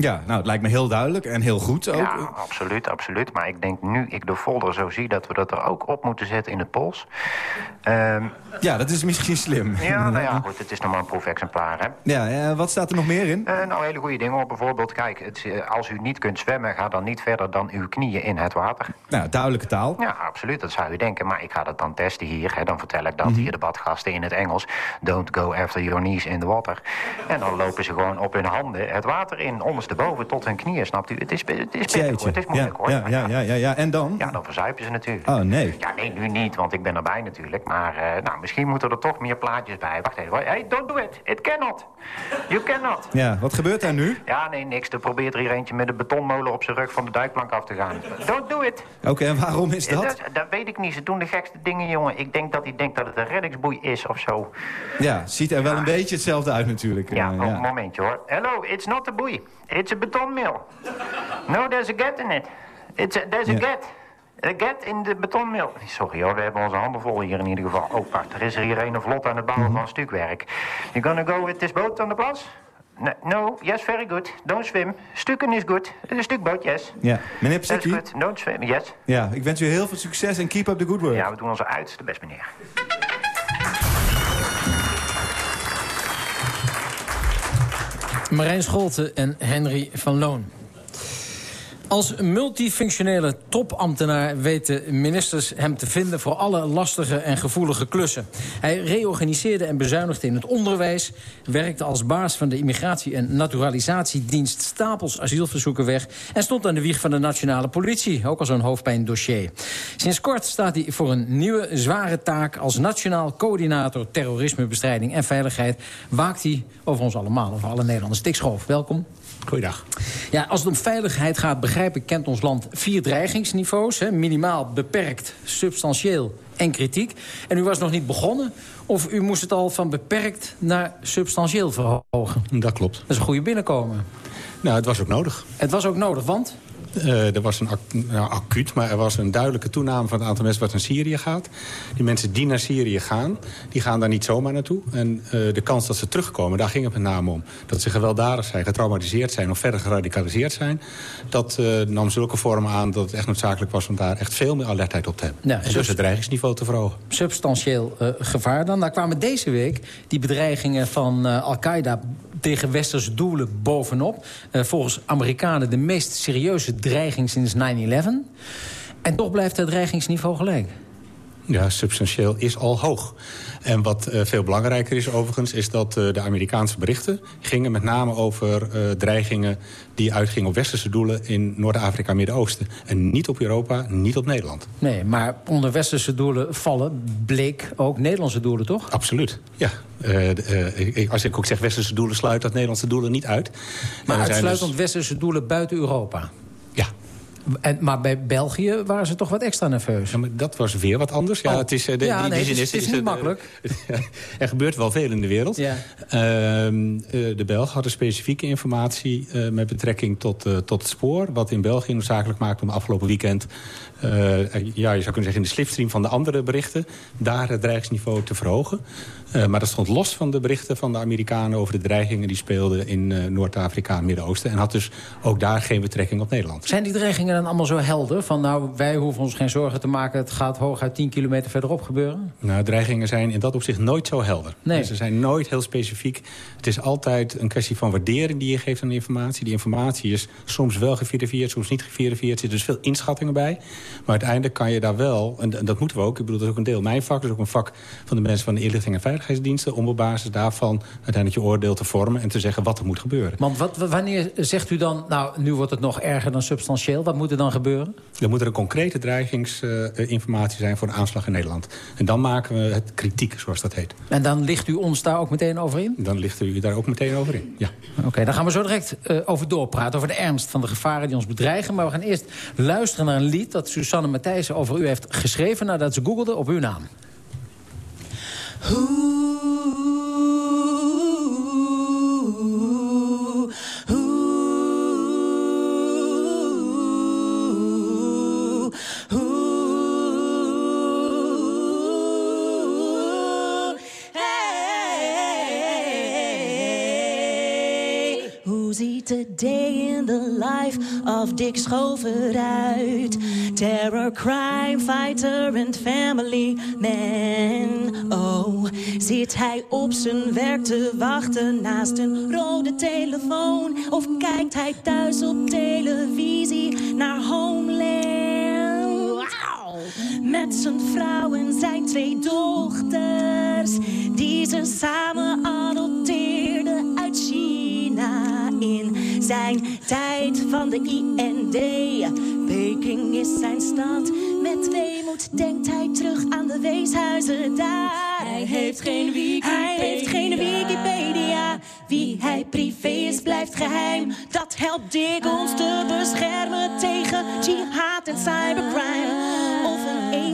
Ja, nou, het lijkt me heel duidelijk en heel goed ook. Ja, absoluut, absoluut. Maar ik denk nu ik de folder zo zie... dat we dat er ook op moeten zetten in het Pools. Ehm, Ja, dat is misschien slim. ja, nou ja, goed, het is nog maar een proefexemplaar, hè. Ja, eh, wat staat er nog meer in? Eh, nou, hele goede dingen. Bijvoorbeeld, kijk, het, eh, als u niet kunt zwemmen... ga dan niet verder dan uw knieën in het water. Nou, duidelijke taal. Ja, absoluut, dat zou u denken. Maar ik ga dat dan testen hier. Hè. Dan vertel ik dat Mhm. hier de badgasten in het Engels. Don't go after your knees in the water. En dan lopen ze gewoon op hun handen het water in. Ondersteboven tot hun knieën, snapt u? Het is, het is pittig, hoor. Jeetje. Het is moeilijk, ja, hoor. Ja, ja, ja, ja, ja, en dan? Ja, dan verzuipen ze natuurlijk. Oh, nee. Ja, nee, nu niet, want ik ben erbij natuurlijk. Maar eh, nou, misschien moeten er toch meer plaatjes bij. Wacht even. hoor. Hey, don't do it. It cannot. You cannot. Ja, wat gebeurt daar nu? Ja, nee, niks. Er probeert er hier eentje met een betonmolen op zijn rug van de duikplank af te gaan. Don't do it. Oké, en waarom is dat? dat? Dat weet ik niet. Ze doen de gekste dingen, jongen. Ik denk dat hij denkt dat het een reddingsboei is of zo. Ja, ziet er wel een beetje hetzelfde uit natuurlijk. Ja, Eh, oh, een momentje hoor. Hello, it's not a boei. It's a betonmill. No, there's a get in it. It's a, there's a get. A get in de betonmill. Sorry hoor, we hebben onze handen vol hier in ieder geval. Oh, er is er hier een vlot aan het bouwen van stukwerk. You gonna go with this boat on the plas? No, no, yes, very good. Don't swim. Stukken is good. Een stukboot, yes. Ja, meneer. Don't swim, yes. ja, ik wens u heel veel succes en keep up the good work. Ja, we doen onze uiterste best, meneer. Marijn Scholten en Henry van Loon. Als multifunctionele topambtenaar weten ministers hem te vinden... voor alle lastige en gevoelige klussen. Hij reorganiseerde en bezuinigde in het onderwijs... werkte als baas van de Immigratie- en Naturalisatiedienst... stapels asielverzoeken weg... en stond aan de wieg van de nationale politie. Ook al zo'n hoofdpijndossier. Sinds kort staat hij voor een nieuwe zware taak... als nationaal coördinator terrorismebestrijding en veiligheid... waakt hij over ons allemaal, over alle Nederlanders. Dick welkom. Goeiedag. Ja, als het om veiligheid gaat, begrijp ik, kent ons land vier dreigingsniveaus. Hè? Minimaal, beperkt, substantieel en kritiek. En u was nog niet begonnen, of u moest het al van beperkt naar substantieel verhogen? Dat klopt. Dat is een goede binnenkomen. Nou, het was ook nodig. Het was ook nodig, want? Eh, er was een nou, acuut, maar er was een duidelijke toename van het aantal mensen wat naar Syrië gaat. Die mensen die naar Syrië gaan, die gaan daar niet zomaar naartoe. En eh, de kans dat ze terugkomen, daar ging het met name om. Dat ze gewelddadig zijn, getraumatiseerd zijn of verder geradicaliseerd zijn. Dat eh, nam zulke vormen aan dat het echt noodzakelijk was om daar echt veel meer alertheid op te hebben. Ja, en dus- het dreigingsniveau te verhogen. substantieel gevaar dan. Daar kwamen deze week die bedreigingen van Al-Qaeda tegen westerse doelen bovenop. Volgens Amerikanen de meest serieuze dreiging sinds 9-11. En toch blijft het dreigingsniveau gelijk. Ja, substantieel is al hoog. En wat eh, veel belangrijker is overigens... is dat eh, de Amerikaanse berichten gingen met name over eh, dreigingen... die uitgingen op westerse doelen in Noord-Afrika en Midden-Oosten. En niet op Europa, niet op Nederland. Nee, maar onder westerse doelen vallen bleek ook Nederlandse doelen, toch? Absoluut, ja. Als ik ook zeg westerse doelen, sluit dat Nederlandse doelen niet uit. Maar zijn uitsluitend dus- westerse doelen buiten Europa. En, maar bij België waren ze toch wat extra nerveus. Ja, maar dat was weer wat anders. Ja, Oh. het is, eh, de, Ja, die- nee, die het is- het is niet het, eh, makkelijk. er gebeurt wel veel in de wereld. Ja. Ehm, eh, de Belgen hadden specifieke informatie met betrekking tot, tot het spoor. Wat in België noodzakelijk maakt om afgelopen weekend... eh, ja, je zou kunnen zeggen in de slipstream van de andere berichten... daar het dreigingsniveau te verhogen. Eh, maar dat stond los van de berichten van de Amerikanen... over de dreigingen die speelden in eh, Noord-Afrika en Midden-Oosten. En had dus ook daar geen betrekking op Nederland. Zijn die dreigingen dan allemaal zo helder? Van nou, wij hoeven ons geen zorgen te maken... het gaat hooguit 10 kilometer verderop gebeuren? Nou, dreigingen zijn in dat opzicht nooit zo helder. Nee. Ze zijn nooit heel specifiek. Het is altijd een kwestie van waardering die je geeft aan de informatie. Die informatie is soms wel geverifieerd, soms niet geverifieerd. Er zitten dus veel inschattingen bij. Maar uiteindelijk kan je daar wel, en dat moeten we ook... ik bedoel, dat is ook een deel mijn vak, dat is ook een vak van de mensen van de inlichting en veiligheidsdiensten... om op basis daarvan uiteindelijk je oordeel te vormen... en te zeggen wat er moet gebeuren. Want wat, wanneer zegt u dan, nou, nu wordt het nog erger dan substantieel? Wat moet er dan gebeuren? Dan moet er een concrete dreigingsinformatie zijn voor de aanslag in Nederland. En dan maken we het kritiek, zoals dat heet. En dan ligt u ons daar ook meteen over in? Dan ligt u daar ook meteen over in, ja. Oké, dan gaan we zo direct uh, over doorpraten. Over de ernst van de gevaren die ons bedreigen. Maar we gaan eerst luisteren naar een lied dat Susanne Matthijssen over u heeft geschreven... nadat ze googelde op uw naam. Day in the life of Dick Schover uit. Terror, crime, fighter and family man. Oh, zit hij op zijn werk te wachten naast een rode telefoon? Of kijkt hij thuis op televisie naar Homeland? Wow. Met zijn vrouw en zijn twee dochters, die ze samen China in zijn tijd van de IND. Peking is zijn stad. Met weemoed denkt hij terug aan de weeshuizen daar. Hij heeft geen Wikipedia. Hij heeft geen Wikipedia. Wie hij privé is, blijft geheim. Dat helpt Dick ons te beschermen tegen jihad en cybercrime.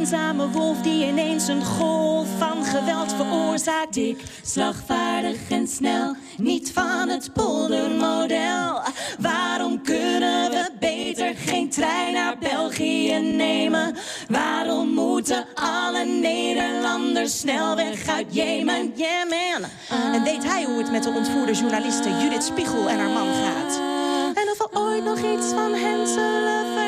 Eenzame wolf die ineens een golf van geweld veroorzaakt. Dick, slagvaardig en snel, niet van het poldermodel. Waarom kunnen we beter geen trein naar België nemen? Waarom moeten alle Nederlanders snel weg uit Jemen? Yeah. En weet hij hoe het met de ontvoerde journaliste Judith Spiegel en haar man gaat? En of we ooit nog iets van hen zullen?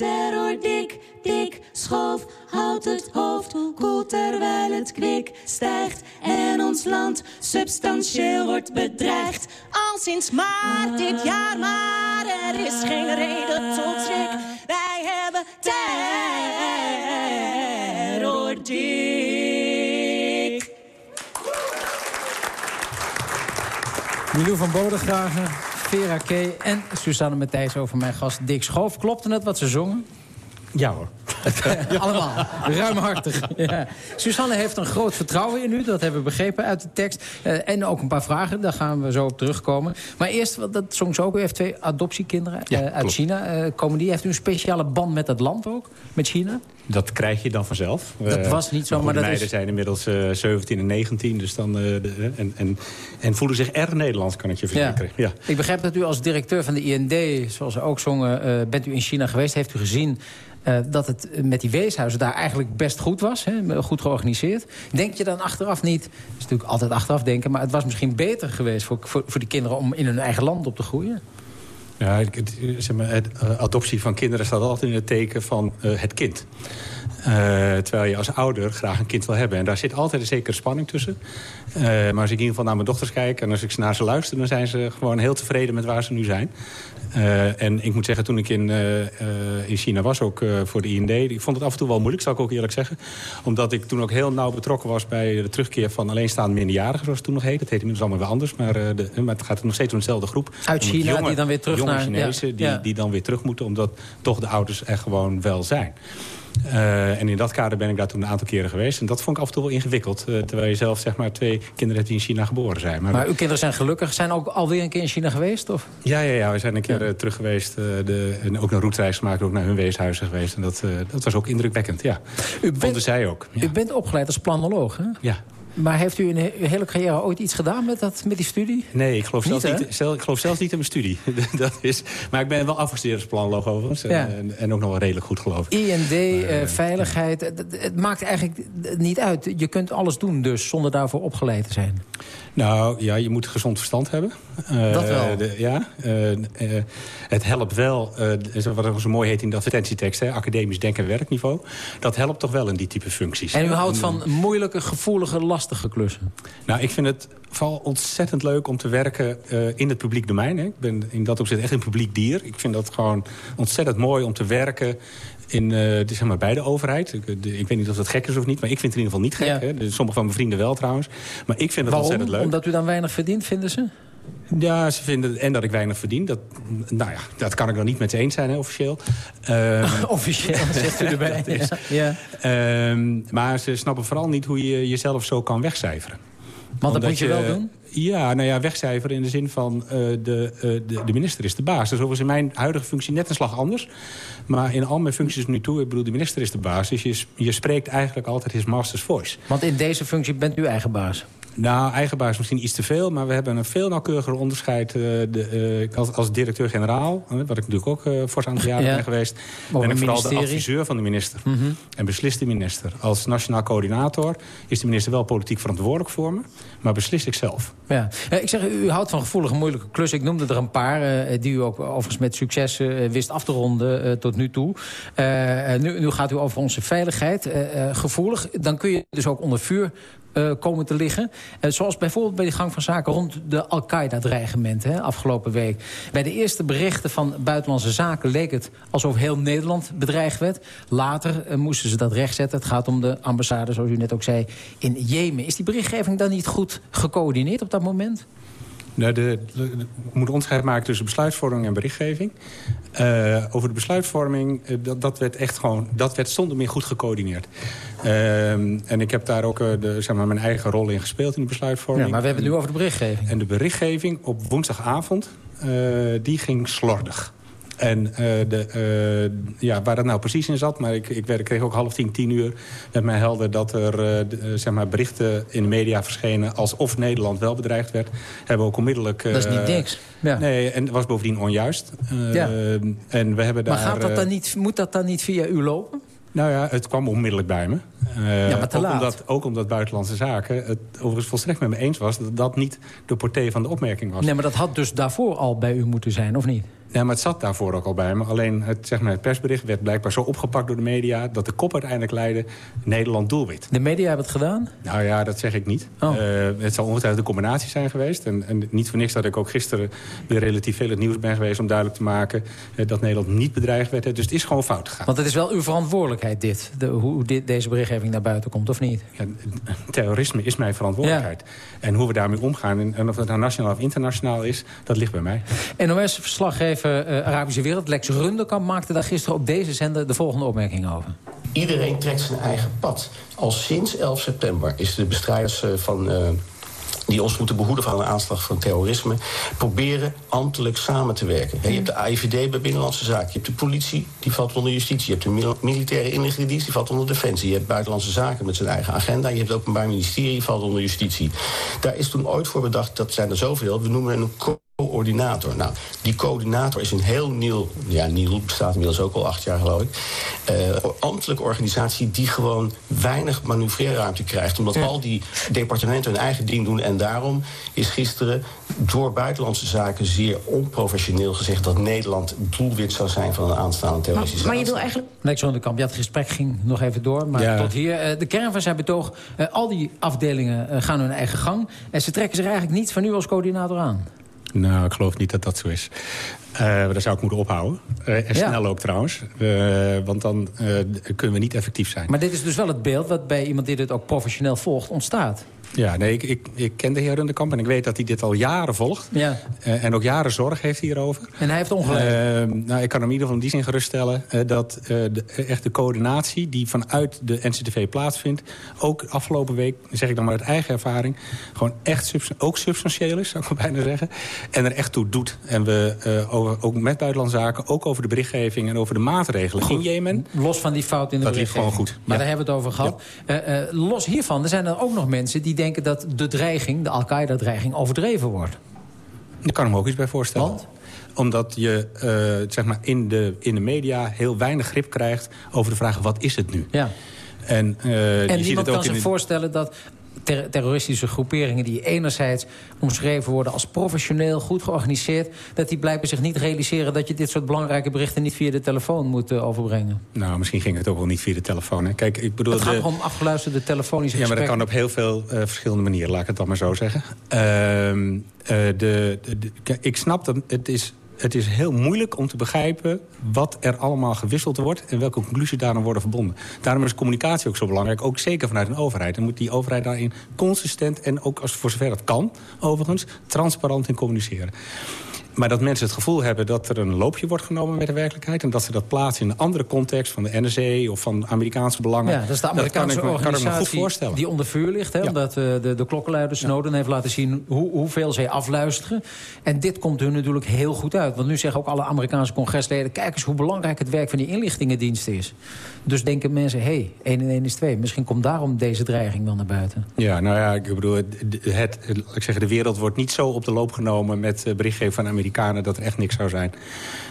Terror dik, dik, schoof, houdt het hoofd koel terwijl het kwik stijgt en ons land substantieel wordt bedreigd. Al sinds maart dit jaar, maar er is geen reden tot schrik. Wij hebben terror dik. Milou van Bodegraven, Vera K. en Susanne Matthijs over mijn gast Dick Schoof. Klopte het wat ze zongen? Ja hoor. Allemaal. Ruimhartig. Ja. Susanne heeft een groot vertrouwen in u. Dat hebben we begrepen uit de tekst. Uh, en ook een paar vragen. Daar gaan we zo op terugkomen. Maar eerst, dat zong ze ook. U heeft twee adoptiekinderen ja, uh, uit klopt. China. Uh, komen die? Heeft u een speciale band met dat land ook? Met China? Dat krijg je dan vanzelf. Dat was niet zo, maar, maar dat meiden is... zijn inmiddels 17 en 19. Dus dan, de, en, en, en voelen zich erg Nederlands, kan ik je verzekeren. Ja. Ja. Ik begrijp dat u als directeur van de IND, zoals ze ook zongen... bent u in China geweest. Heeft u gezien uh, dat het met die weeshuizen daar eigenlijk best goed was. Hè, goed georganiseerd. Denk je dan achteraf niet... Het is natuurlijk altijd achteraf denken... maar het was misschien beter geweest voor, voor, voor die kinderen... om in hun eigen land op te groeien? Ja, het, zeg maar, uh, adoptie van kinderen staat altijd in het teken van uh, het kind. Terwijl je als ouder graag een kind wil hebben. En daar zit altijd een zekere spanning tussen. Maar als ik in ieder geval naar mijn dochters kijk... en als ik naar ze luister... dan zijn ze gewoon heel tevreden met waar ze nu zijn. Uh, en ik moet zeggen, toen ik in, in China was, ook voor de IND... ik vond het af en toe wel moeilijk, zal ik ook eerlijk zeggen. Omdat ik toen ook heel nauw betrokken was... bij de terugkeer van alleenstaande minderjarigen, zoals het toen nog heet. Het heet inmiddels allemaal weer anders, maar, de, maar het gaat nog steeds om dezelfde groep. Uit China, jonge, die dan weer terug jonge naar... Chinezen, ja, die, ja. die dan weer terug moeten... omdat toch de ouders er gewoon wel zijn. Uh, en in dat kader ben ik daar toen een aantal keren geweest. En dat vond ik af en toe wel ingewikkeld. Uh, terwijl je zelf zeg maar twee kinderen hebt die in China geboren zijn. Maar, maar uw kinderen zijn gelukkig. Zijn ook alweer een keer in China geweest? Of? Ja, ja, ja, we zijn een keer ja. uh, terug geweest. de, en ook een routreis gemaakt. Ook naar hun weeshuizen geweest. En dat, dat was ook indrukwekkend, ja. U bent, Vonden zij ook. Ja. U bent opgeleid als planoloog, hè? Ja. Maar heeft u in uw hele carrière ooit iets gedaan met, dat, met die studie? Nee, ik geloof, niet, zelfs, niet, zelf, ik geloof zelfs niet in mijn studie. dat is, maar ik ben wel afgestudeerd als planoloog overigens. Ja. En, en, ook nog wel redelijk goed geloof ik. IND, uh, veiligheid, het, het, maakt eigenlijk niet uit. Je kunt alles doen dus, zonder daarvoor opgeleid te zijn. Nou, ja, je moet gezond verstand hebben. Uh, dat wel. De, ja, het helpt wel, wat zo mooi heet in de advertentietekst... Hè, academisch denken- en werkniveau. Dat helpt toch wel in die type functies. En u houdt van moeilijke, gevoelige, lastige klussen? Nou, ik vind het vooral ontzettend leuk om te werken in het publiek domein. Hè. Ik ben in dat opzicht echt een publiek dier. Ik vind dat gewoon ontzettend mooi om te werken in, uh, zeg maar bij de overheid. Ik, de, ik, weet niet of dat gek is of niet, maar ik vind het in ieder geval niet gek. Ja. Hè? Sommige van mijn vrienden wel trouwens. Maar ik vind het Waarom? ontzettend leuk. Omdat u dan weinig verdient, vinden ze? Ja, ze vinden en dat ik weinig verdien. Dat, nou ja, dat kan ik dan niet met ze eens zijn, hè, officieel. Um, officieel, zegt u erbij. is, ja. Um, maar ze snappen vooral niet hoe je jezelf zo kan wegcijferen. Want dat moet je, je wel doen? Ja, nou ja, wegcijferen in de zin van uh, de, uh, de, de, minister is de baas. Dus overigens in mijn huidige functie net een slag anders. Maar in al mijn functies nu toe, ik bedoel, de minister is de baas. Dus je, je spreekt eigenlijk altijd his master's voice. Want in deze functie bent u eigen baas? Nou, eigen baas misschien iets te veel. Maar we hebben een veel nauwkeuriger onderscheid uh, de, uh, als, als directeur-generaal. Wat ik natuurlijk ook uh, aantal jaren ja. ben geweest. Over ben ik vooral de adviseur van de minister. Mm -hmm. En beslist de minister. Als nationaal coördinator is de minister wel politiek verantwoordelijk voor me. Maar beslist ik zelf. Ja. ik zeg, u houdt van gevoelige, moeilijke klussen. Ik noemde er een paar die u ook overigens met succes wist af te ronden tot nu toe. Nu, nu, gaat u over onze veiligheid. gevoelig, dan kun je dus ook onder vuur uh, komen te liggen. Uh, zoals bijvoorbeeld bij de gang van zaken rond de Al-Qaeda-dreigementen afgelopen week. Bij de eerste berichten van Buitenlandse Zaken leek het alsof heel Nederland bedreigd werd. Later uh, moesten ze dat rechtzetten. Het gaat om de ambassade, zoals u net ook zei, in Jemen. Is die berichtgeving dan niet goed gecoördineerd op dat moment? Nou, de, de, de, moet onderscheid maken tussen besluitvorming en berichtgeving. Uh, over de besluitvorming, uh, dat, dat werd echt gewoon, dat werd zonder meer goed gecoördineerd. Uh, en ik heb daar ook de, zeg maar, mijn eigen rol in gespeeld in de besluitvorming. Ja, maar we hebben het nu over de berichtgeving. En de berichtgeving op woensdagavond, die ging slordig. En uh, de, uh, ja, waar dat nou precies in zat... maar ik, ik, werd, kreeg ook half tien, tien uur met mij helder... dat er uh, de, zeg maar berichten in de media verschenen... alsof Nederland wel bedreigd werd. Hebben we ook onmiddellijk... dat is niet niks. Ja. Nee, en was bovendien onjuist. Ja. En we hebben daar, maar gaat dat dan niet, moet dat dan niet via u lopen? Nou ja, het kwam onmiddellijk bij me. Uh, ja, maar te ook laat. Omdat, ook omdat Buitenlandse Zaken het overigens volstrekt met me eens was... dat dat niet de portée van de opmerking was. Nee, maar dat had dus daarvoor al bij u moeten zijn, of niet? Ja, maar het zat daarvoor ook al bij me. Alleen het, zeg maar, het persbericht werd blijkbaar zo opgepakt door de media... dat de kop uiteindelijk leidde Nederland doelwit. De media hebben het gedaan? Nou ja, dat zeg ik niet. Oh. Uh, het zal ongetwijfeld een combinatie zijn geweest. En, en, niet voor niks dat ik ook gisteren weer relatief veel het nieuws ben geweest... om duidelijk te maken uh, dat Nederland niet bedreigd werd. Dus het is gewoon fout gegaan. Want het is wel uw verantwoordelijkheid dit, de, hoe dit, deze berichtgeving naar buiten komt, of niet? Ja, terrorisme is mijn verantwoordelijkheid. Ja. En hoe we daarmee omgaan, en, en of dat nou nationaal of internationaal is... dat ligt bij mij. NOS-verslaggever uh, Arabische Wereld, Lex Runderkamp... maakte daar gisteren op deze zender de volgende opmerking over. Iedereen trekt zijn eigen pad. Al sinds 11 september is de bestrijders van... Uh, die ons moeten behoeden van een aanslag van terrorisme... proberen ambtelijk samen te werken. Je hebt de AIVD bij Binnenlandse Zaken. Je hebt de politie, die valt onder justitie. Je hebt de militaire inlichtingendienst, die valt onder defensie. Je hebt buitenlandse zaken met zijn eigen agenda. Je hebt het openbaar ministerie, die valt onder justitie. Daar is toen ooit voor bedacht, dat zijn er zoveel... we noemen een coördinator. Nou, die coördinator is een heel nieuw... ja, nieuw bestaat inmiddels ook al acht jaar, geloof ik... Uh, ambtelijke organisatie die gewoon weinig manoeuvreerruimte krijgt... omdat ja. al die departementen hun eigen ding doen. En daarom is gisteren door buitenlandse zaken zeer onprofessioneel gezegd... dat Nederland doelwit zou zijn van een aanstaande terroristische Maar, maar je wil eigenlijk... Lex Kamp, ja, het gesprek ging nog even door. Maar ja. tot hier, uh, de kern van zijn betoog... Uh, al die afdelingen gaan hun eigen gang. En ze trekken zich eigenlijk niet van u als coördinator aan. Nou, ik geloof niet dat dat zo is. Uh, dat zou ik moeten ophouden. Uh, en ja. snel ook trouwens. Uh, want dan kunnen we niet effectief zijn. Maar dit is dus wel het beeld wat bij iemand die dit ook professioneel volgt ontstaat. Ja, nee, ik, ik, ik ken de heer Rundekamp en ik weet dat hij dit al jaren volgt. Ja. Uh, en ook jaren zorg heeft hierover. En hij heeft ongelijk. Uh, nou, ik kan hem in ieder geval in die zin geruststellen... Uh, dat de, echt de coördinatie die vanuit de NCTV plaatsvindt... ook afgelopen week, zeg ik dan maar uit eigen ervaring... gewoon echt ook substantieel is, zou ik maar bijna zeggen. En er echt toe doet. En we over, ook met buitenlandse zaken, ook over de berichtgeving... en over de maatregelen goed. in Jemen. Los van die fout in de dat berichtgeving. Dat ligt gewoon goed. Maar ja. daar hebben we het over gehad. Ja. los hiervan, er zijn er ook nog mensen... die denken dat de dreiging, de Al-Qaeda-dreiging, overdreven wordt. Ik kan hem ook iets bij voorstellen. Want? Omdat je uh, zeg maar in, de, in de media heel weinig grip krijgt over de vraag... wat is het nu? Ja. En, uh, en je niemand kan zich de... voorstellen dat ter terroristische groeperingen... die enerzijds omschreven worden als professioneel, goed georganiseerd... dat die blijkbaar zich niet realiseren dat je dit soort belangrijke berichten... niet via de telefoon moet uh, overbrengen. Nou, misschien ging het ook wel niet via de telefoon. Hè. Kijk, ik bedoel, het gaat de... om afgeluisterde telefonische Ja, maar dat gesprekken. kan op heel veel uh, verschillende manieren, laat ik het dan maar zo zeggen. Uh, de, de, de, ik snap dat het is het is heel moeilijk om te begrijpen wat er allemaal gewisseld wordt... en welke conclusies daaraan worden verbonden. Daarom is communicatie ook zo belangrijk, ook zeker vanuit een overheid. Dan moet die overheid daarin consistent en ook als voor zover dat kan, overigens, transparant in communiceren. Maar dat mensen het gevoel hebben dat er een loopje wordt genomen met de werkelijkheid... en dat ze dat plaatsen in een andere context van de NSE of van Amerikaanse belangen... Ja, dat is de Amerikaanse dat kan ik, organisatie kan ik me goed voorstellen. die onder vuur ligt. Hè, Ja. Omdat eh, de, de klokkenluider Snowden heeft laten zien hoe, hoeveel zij afluisteren. En dit komt hun natuurlijk heel goed uit. Want nu zeggen ook alle Amerikaanse congresleden... kijk eens hoe belangrijk het werk van die inlichtingendiensten is. Dus denken mensen, hé, hey, 1 en 1 is 2. Misschien komt daarom deze dreiging wel naar buiten. Ja, nou ja, ik bedoel, het, het, het- laat ik zeggen, de wereld wordt niet zo op de loop genomen... met eh, berichtgeving van de Amerikanen dat er echt niks zou zijn.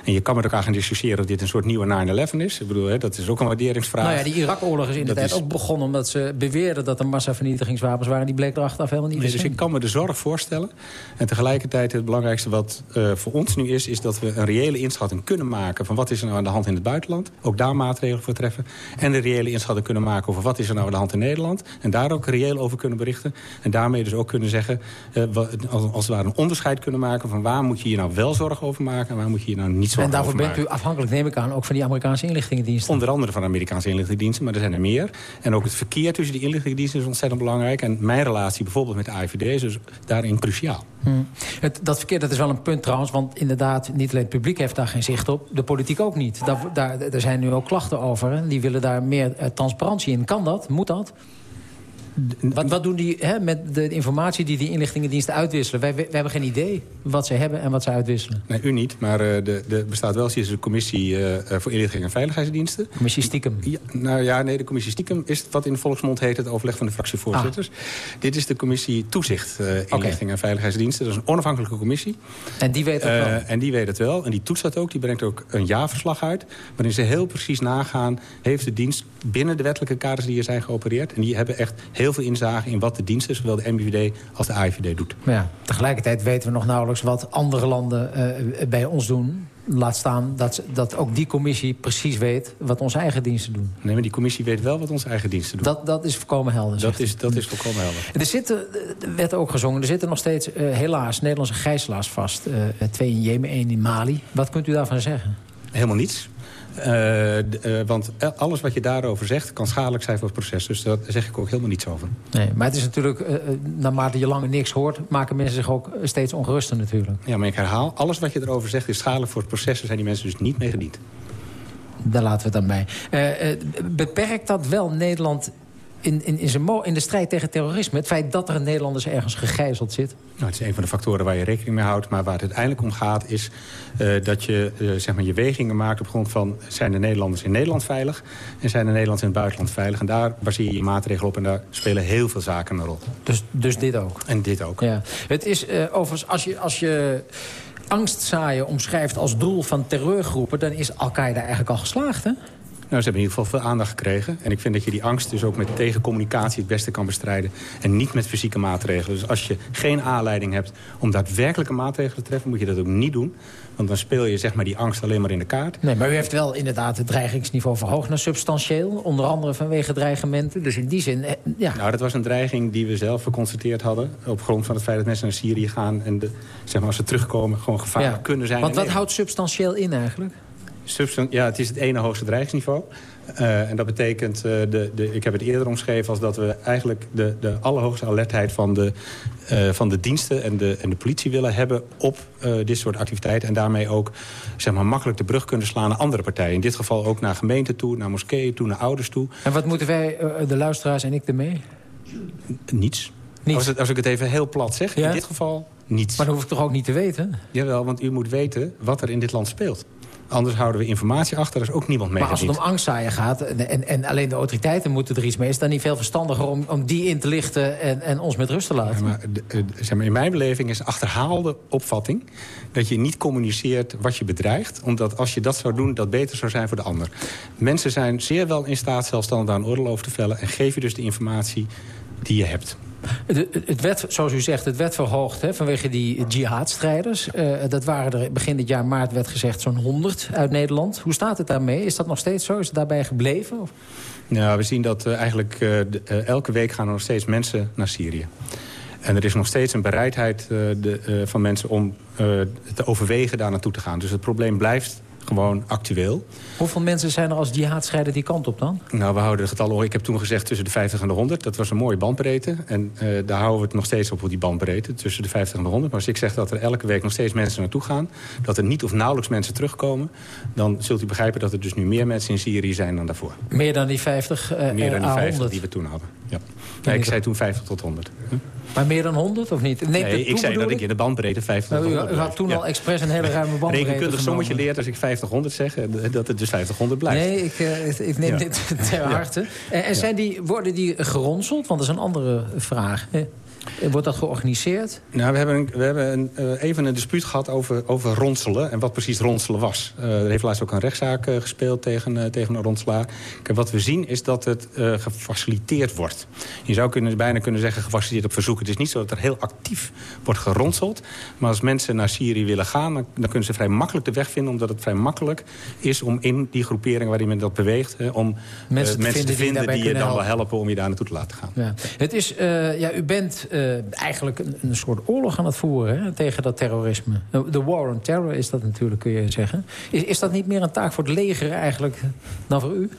En je kan met elkaar gaan discussiëren of dit een soort nieuwe 9-11 is. Ik bedoel, hè, dat is ook een waarderingsvraag. Nou ja, die Irak-oorlog is in de Dat tijd is- ook begonnen... omdat ze beweerden dat er massavernietigingswapens waren. Die bleek er achteraf helemaal niet Nee, dus ik kan me de zorg voorstellen. En tegelijkertijd het belangrijkste wat eh, voor ons nu is... is dat we een reële inschatting kunnen maken... van wat is er nou aan de hand in het buitenland. Ook daar maatregelen voor treffen. En een reële inschatting kunnen maken over wat is er nou aan de hand in Nederland. En daar ook reëel over kunnen berichten. En daarmee dus ook kunnen zeggen... eh, als, als het ware een onderscheid kunnen maken... van waar moet je hier nou wel zorgen over maken... en waar moet je hier nou niet zorgen En daarvoor over bent maken. u afhankelijk, neem ik aan, ook van die Amerikaanse inlichtingendiensten. Onder andere van de Amerikaanse inlichtingendiensten, maar er zijn er meer. En ook het verkeer tussen die inlichtingendiensten is ontzettend belangrijk. En mijn relatie bijvoorbeeld met de AIVD is dus daarin cruciaal. Hm. Het, dat verkeer dat is wel een punt trouwens, want inderdaad, niet alleen het publiek heeft daar geen zicht op, de politiek ook niet. Daar, daar, er zijn nu ook klachten over, hè. die willen daar meer eh, transparantie in. Kan dat? Moet dat? Wat, wat doen die hè, met de informatie die die inlichtingendiensten uitwisselen? Wij, wij hebben geen idee wat ze hebben en wat ze uitwisselen. Nee, u niet, maar eh, de, de bestaat wel sinds de commissie eh, eh, voor inlichting en veiligheidsdiensten. Commissie stiekem? Ja, nou ja, nee, de commissie stiekem is wat in de volksmond heet het overleg van de fractievoorzitters. Dit is de commissie toezicht eh, inlichting en veiligheidsdiensten. Dat is een onafhankelijke commissie. En die weet het Eh, wel? en die weet het wel. En die toetst dat ook. Die brengt ook een jaarverslag uit. Waarin ze heel precies nagaan... heeft de dienst binnen de wettelijke kaders die er zijn geopereerd... en die hebben echt heel veel inzage in wat de diensten... zowel de MIVD als de AIVD doet. Maar ja, tegelijkertijd weten we nog nauwelijks wat andere landen eh, bij ons doen. Laat staan dat, dat ook die commissie precies weet wat onze eigen diensten doen. Nee, maar die commissie weet wel wat onze eigen diensten doen. Dat, dat is volkomen helder. Dat is, dat is volkomen helder. Er zitten, er werd ook gezongen, er zitten nog steeds eh, helaas Nederlandse gijzelaars vast. Eh, twee in Jemen, één in Mali. Wat kunt u daarvan zeggen? Helemaal niets. Eh, eh, want alles wat je daarover zegt kan schadelijk zijn voor het proces. Dus daar zeg ik ook helemaal niets over. Nee, maar het is natuurlijk, eh, eh, naarmate je langer niks hoort... maken mensen zich ook steeds ongeruster natuurlijk. Ja, maar ik herhaal, alles wat je erover zegt is schadelijk voor het proces. Daar zijn die mensen dus niet mee gediend. Daar laten we het dan bij. Eh, eh, beperkt dat wel Nederland in, in, in, zijn in de strijd tegen terrorisme? Het feit dat er Nederlanders ergens gegijzeld zit? Nou, het is een van de factoren waar je rekening mee houdt. Maar waar het uiteindelijk om gaat is eh, dat je eh, zeg maar je wegingen maakt... op grond van zijn de Nederlanders in Nederland veilig... en zijn de Nederlanders in het buitenland veilig. En daar baseer je je maatregelen op en daar spelen heel veel zaken een rol. Dus, dus dit ook? En dit ook. Ja. Het is eh, overigens, als je, als je angstzaaien omschrijft als doel van terreurgroepen... dan is Al-Qaeda eigenlijk al geslaagd, hè? Nou, ze hebben in ieder geval veel aandacht gekregen. En ik vind dat je die angst dus ook met tegencommunicatie het beste kan bestrijden. En niet met fysieke maatregelen. Dus als je geen aanleiding hebt om daadwerkelijke maatregelen te treffen... moet je dat ook niet doen. Want dan speel je zeg maar, die angst alleen maar in de kaart. Nee, maar u heeft wel inderdaad het dreigingsniveau verhoogd naar substantieel. Onder andere vanwege dreigementen. Dus in die zin, eh, ja. Nou, dat was een dreiging die we zelf geconstateerd hadden. Op grond van het feit dat mensen naar Syrië gaan... en de, zeg maar, als ze terugkomen gewoon gevaarlijk Ja. kunnen zijn. Want wat houdt substantieel in eigenlijk? Ja, het is het ene hoogste dreigingsniveau. Eh, en dat betekent, eh, de, de, ik heb het eerder omschreven... als dat we eigenlijk de, de allerhoogste alertheid van de, eh, van de diensten en de, en de politie willen hebben... op dit soort activiteiten. En daarmee ook zeg maar, makkelijk de brug kunnen slaan naar andere partijen. In dit geval ook naar gemeenten toe, naar moskeeën toe, naar ouders toe. En wat moeten wij, de luisteraars en ik, ermee? Niets. Als, het, als ik het even heel plat zeg, in dit geval niets. Maar dat hoef ik toch ook niet te weten? Jawel, want u moet weten wat er in dit land speelt. Anders houden we informatie achter, er is ook niemand mee Maar als het om angstzaaien gaat en, en, en alleen de autoriteiten moeten er iets mee... is het dan niet veel verstandiger om, om die in te lichten en, en ons met rust te laten? Maar, eh, zeg maar, in mijn beleving is een achterhaalde opvatting... dat je niet communiceert wat je bedreigt. Omdat als je dat zou doen, dat beter zou zijn voor de ander. Mensen zijn zeer wel in staat zelfstandig daar een oordeel over te vellen... en geef je dus de informatie die je hebt. Het, werd, zoals u zegt, het werd verhoogd hè, vanwege die jihadstrijders. Eh dat waren er begin dit jaar maart, werd gezegd, zo'n 100 uit Nederland. Hoe staat het daarmee? Is dat nog steeds zo? Is het daarbij gebleven? Of? Nou, we zien dat eh, eigenlijk eh, elke week gaan er nog steeds mensen naar Syrië. En er is nog steeds een bereidheid de, van mensen om te overwegen daar naartoe te gaan. Dus het probleem blijft gewoon actueel. Hoeveel mensen zijn er als jihad scheiden die kant op dan? Nou, we houden de getallen... Ik heb toen gezegd tussen de 50 en de 100. Dat was een mooie bandbreedte. En uh, daar houden we het nog steeds op, op die bandbreedte. Tussen de 50 en de 100. Maar als ik zeg dat er elke week nog steeds mensen naartoe gaan... dat er niet of nauwelijks mensen terugkomen... dan zult u begrijpen dat er dus nu meer mensen in Syrië zijn dan daarvoor. Meer dan die 50 uh, Meer dan die 50 100. die we toen hadden. Ja. Nee, ik zei toen 50 tot 100. Hm? Maar meer dan 100 of niet? Nee, nee ik zei dat ik in de bandbreedte 50 tot 100 U, u had toen ja. al expres een hele ruime bandbreedte Rekenkundig sommetje leert als ik 50 100 zeg... dat het dus 50 100 blijft. Nee, ik, uh, ik neem ja. dit ter harte. En, en zijn die, worden die geronseld? Want dat is een andere vraag. Hè? Wordt dat georganiseerd? Nou, we hebben, een, we hebben een, uh, even een dispuut gehad over, over ronselen... en wat precies ronselen was. Uh, er heeft laatst ook een rechtszaak uh, gespeeld tegen, tegen een ronselaar. Kijk, wat we zien is dat het gefaciliteerd wordt. Je zou kunnen, bijna kunnen zeggen gefaciliteerd op verzoek. Het is niet zo dat er heel actief wordt geronseld. Maar als mensen naar Syrië willen gaan... dan, dan kunnen ze vrij makkelijk de weg vinden... omdat het vrij makkelijk is om in die groepering waarin men dat beweegt... om mensen te mensen vinden, te vinden die, je dan helpen. wel helpen om je daar naartoe te laten gaan. Ja. Het is, ja, u bent uh, eigenlijk een, een, soort oorlog aan het voeren hè, tegen dat terrorisme. De war on terror is dat natuurlijk, kun je zeggen. Is, is dat niet meer een taak voor het leger eigenlijk dan voor u?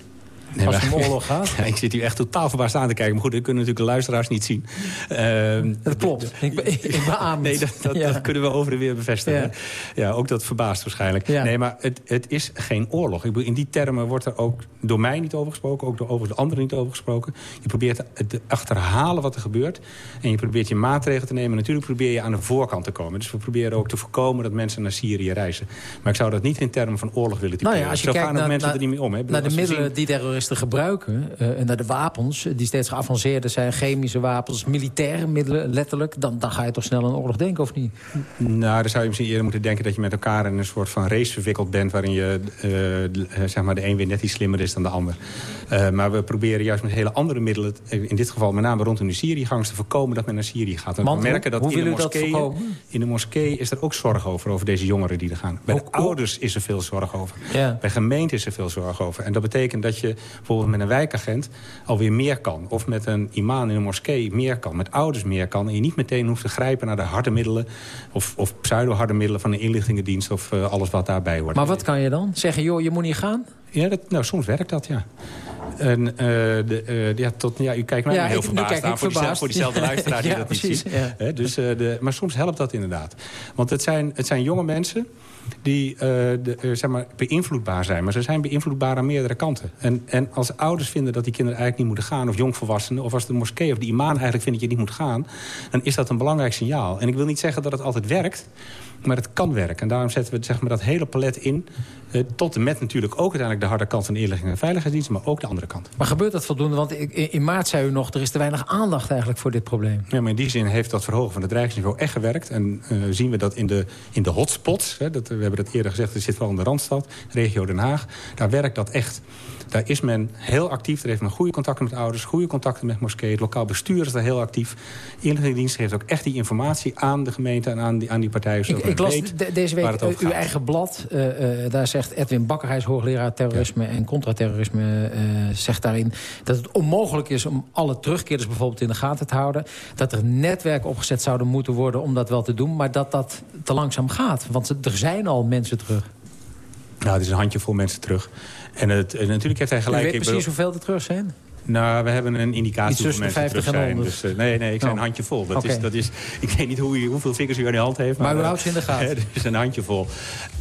Nee, als het om oorlog gaat. Ja, ik zit hier echt totaal verbaasd aan te kijken. Maar goed, dat kunnen natuurlijk de luisteraars niet zien. Uh, dat klopt. Ik, ik beaam Nee, dat, dat, ja. dat, kunnen we over en weer bevestigen. Ja, ja ook dat verbaast waarschijnlijk. Nee, maar het, het, is geen oorlog. Ik bedoel, in die termen wordt er ook door mij niet over gesproken. Ook door overigens de anderen niet over gesproken. Je probeert te achterhalen wat er gebeurt. En je probeert je maatregelen te nemen. En natuurlijk probeer je aan de voorkant te komen. Dus we proberen ook te voorkomen dat mensen naar Syrië reizen. Maar ik zou dat niet in termen van oorlog willen typeren. Nou ja, als je Zo kijkt gaan naar, mensen naar, er niet mee om. Hè. Naar de middelen zien... die terroristen gebruiken... Uh, en naar de wapens die steeds geavanceerder zijn... chemische wapens, militaire middelen, letterlijk... dan, dan ga je toch snel aan oorlog denken, of niet? Nou, dan zou je misschien eerder moeten denken... dat je met elkaar in een soort van race verwikkeld bent... waarin je, uh, zeg maar de een weer net iets slimmer is dan de ander. Uh, maar we proberen juist met hele andere middelen... in dit geval met name rondom de Syriëgangers... te voorkomen dat men naar Syrië gaat. En we merken dat in de, dat moskee, in de moskee is er ook zorg over... over deze jongeren die er gaan. Bij de ouders is er veel zorg over. Ja. Bij gemeenten is er veel zorg over. En dat betekent dat je bijvoorbeeld met een wijkagent alweer meer kan. Of met een imam in een moskee meer kan. Met ouders meer kan. En je niet meteen hoeft te grijpen naar de harde middelen... of, of pseudo-harde middelen van de inlichtingendienst... of uh, alles wat daarbij hoort. Maar wat kan je dan? Zeggen, joh, je moet niet gaan? Ja, dat, nou, soms werkt dat, ja. En, uh, de, uh, ja, tot, ja, u kijkt mij Ja, heel ik- verbaasd aan voor, diezelfde, voor diezelfde luisteraar die Ja, dat precies, niet ziet. ja. Dus, uh, de, maar soms helpt dat inderdaad. Want het zijn, het zijn jonge mensen die de, zeg maar, beïnvloedbaar zijn. Maar ze zijn beïnvloedbaar aan meerdere kanten. En, en als ouders vinden dat die kinderen eigenlijk niet moeten gaan... of jongvolwassenen, of als de moskee of de imam eigenlijk vindt dat je niet moet gaan... dan is dat een belangrijk signaal. En ik wil niet zeggen dat het altijd werkt... Maar het kan werken. En daarom zetten we zeg maar, dat hele palet in. Eh, tot en met natuurlijk ook uiteindelijk de harde kant van de inlichting en veiligheidsdienst. Maar ook de andere kant. Maar gebeurt dat voldoende? Want in, in maart zei u nog, er is te weinig aandacht eigenlijk voor dit probleem. Ja, maar in die zin heeft dat verhogen van het dreigingsniveau echt gewerkt. En uh, zien we dat in de, in de hotspots. Hè, dat, we hebben dat eerder gezegd, het zit vooral in de Randstad, regio Den Haag. Daar werkt dat echt. Daar is men heel actief. Er heeft men goede contacten met ouders, goede contacten met moskeeën. Het lokaal bestuur is daar heel actief. De inlichtingendienst geeft ook echt die informatie aan de gemeente en aan die, aan die partijen. Ik, ik las de- deze week uw gaat. eigen blad. uh, uh, daar zegt Edwin Bakker, hij is hoogleraar terrorisme en contraterrorisme... uh, zegt daarin dat het onmogelijk is om alle terugkeerders bijvoorbeeld in de gaten te houden. Dat er netwerken opgezet zouden moeten worden om dat wel te doen. Maar dat dat te langzaam gaat. Want er zijn al mensen terug. Nou, het is een handjevol mensen terug. En, het, en natuurlijk heeft hij U gelijk... weet ik precies hoeveel er terug zijn? Nou, we hebben een indicatie hoeveel de mensen 50 terug en zijn. 100. Dus, eh, nee, nee, ik zei Oh. een handjevol. Dat is, dat is, ik weet niet hoe hoeveel vingers u aan uw hand heeft. Maar u eh, houdt ze in de gaten. Het is een handjevol.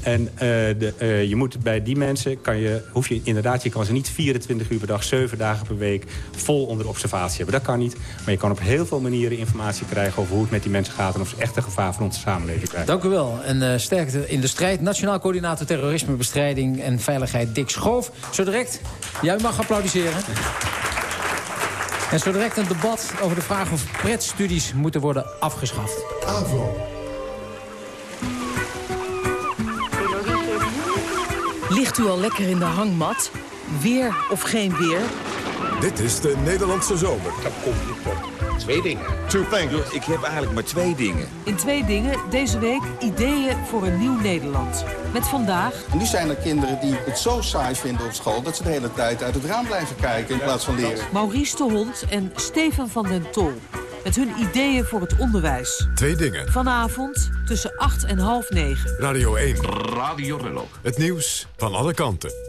En eh, de, je moet bij die mensen, kan je, hoef je inderdaad, je kan ze niet 24 uur per dag, 7 dagen per week vol onder observatie hebben. Dat kan niet. Maar je kan op heel veel manieren informatie krijgen over hoe het met die mensen gaat en of ze echt een gevaar voor onze samenleving krijgen. Dank u wel. En sterkte in de strijd. Nationaal Coördinator Terrorismebestrijding en Veiligheid Dick Schoof. Zo direct, jij mag applaudisseren. En zo direct een debat over de vraag of pretstudies moeten worden afgeschaft. Avro. Ligt u al lekker in de hangmat? Weer of geen weer? Dit is de Nederlandse zomer. Dan kom je tot twee dingen. Two things. Ik heb eigenlijk maar twee dingen. In twee dingen deze week ideeën voor een nieuw Nederland. Met vandaag Nu zijn er kinderen die het zo saai vinden op school... dat ze de hele tijd uit het raam blijven kijken in plaats van leren. Maurice de Hond en Steven van den Tol. met hun ideeën voor het onderwijs. Twee dingen. Vanavond tussen 8 en half 9. Radio 1. Radio Rello. Het nieuws van alle kanten.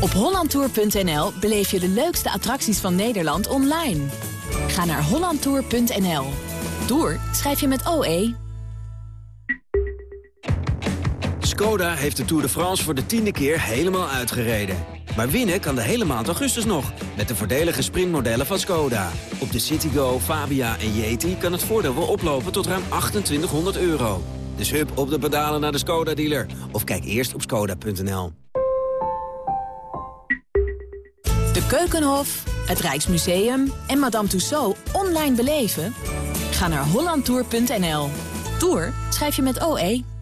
Op hollandtour.nl beleef je de leukste attracties van Nederland online. Ga naar hollandtour.nl. Tour schrijf je met OE. Skoda heeft de Tour de France voor de tiende keer helemaal uitgereden. Maar winnen kan de hele maand augustus nog, met de voordelige sprintmodellen van Skoda. Op de Citigo, Fabia en Yeti kan het voordeel wel oplopen tot ruim 2800 euro. Dus hup op de pedalen naar de Skoda-dealer. Of kijk eerst op skoda.nl. De Keukenhof, het Rijksmuseum en Madame Tussaud online beleven? Ga naar hollandtour.nl. Tour schrijf je met OE.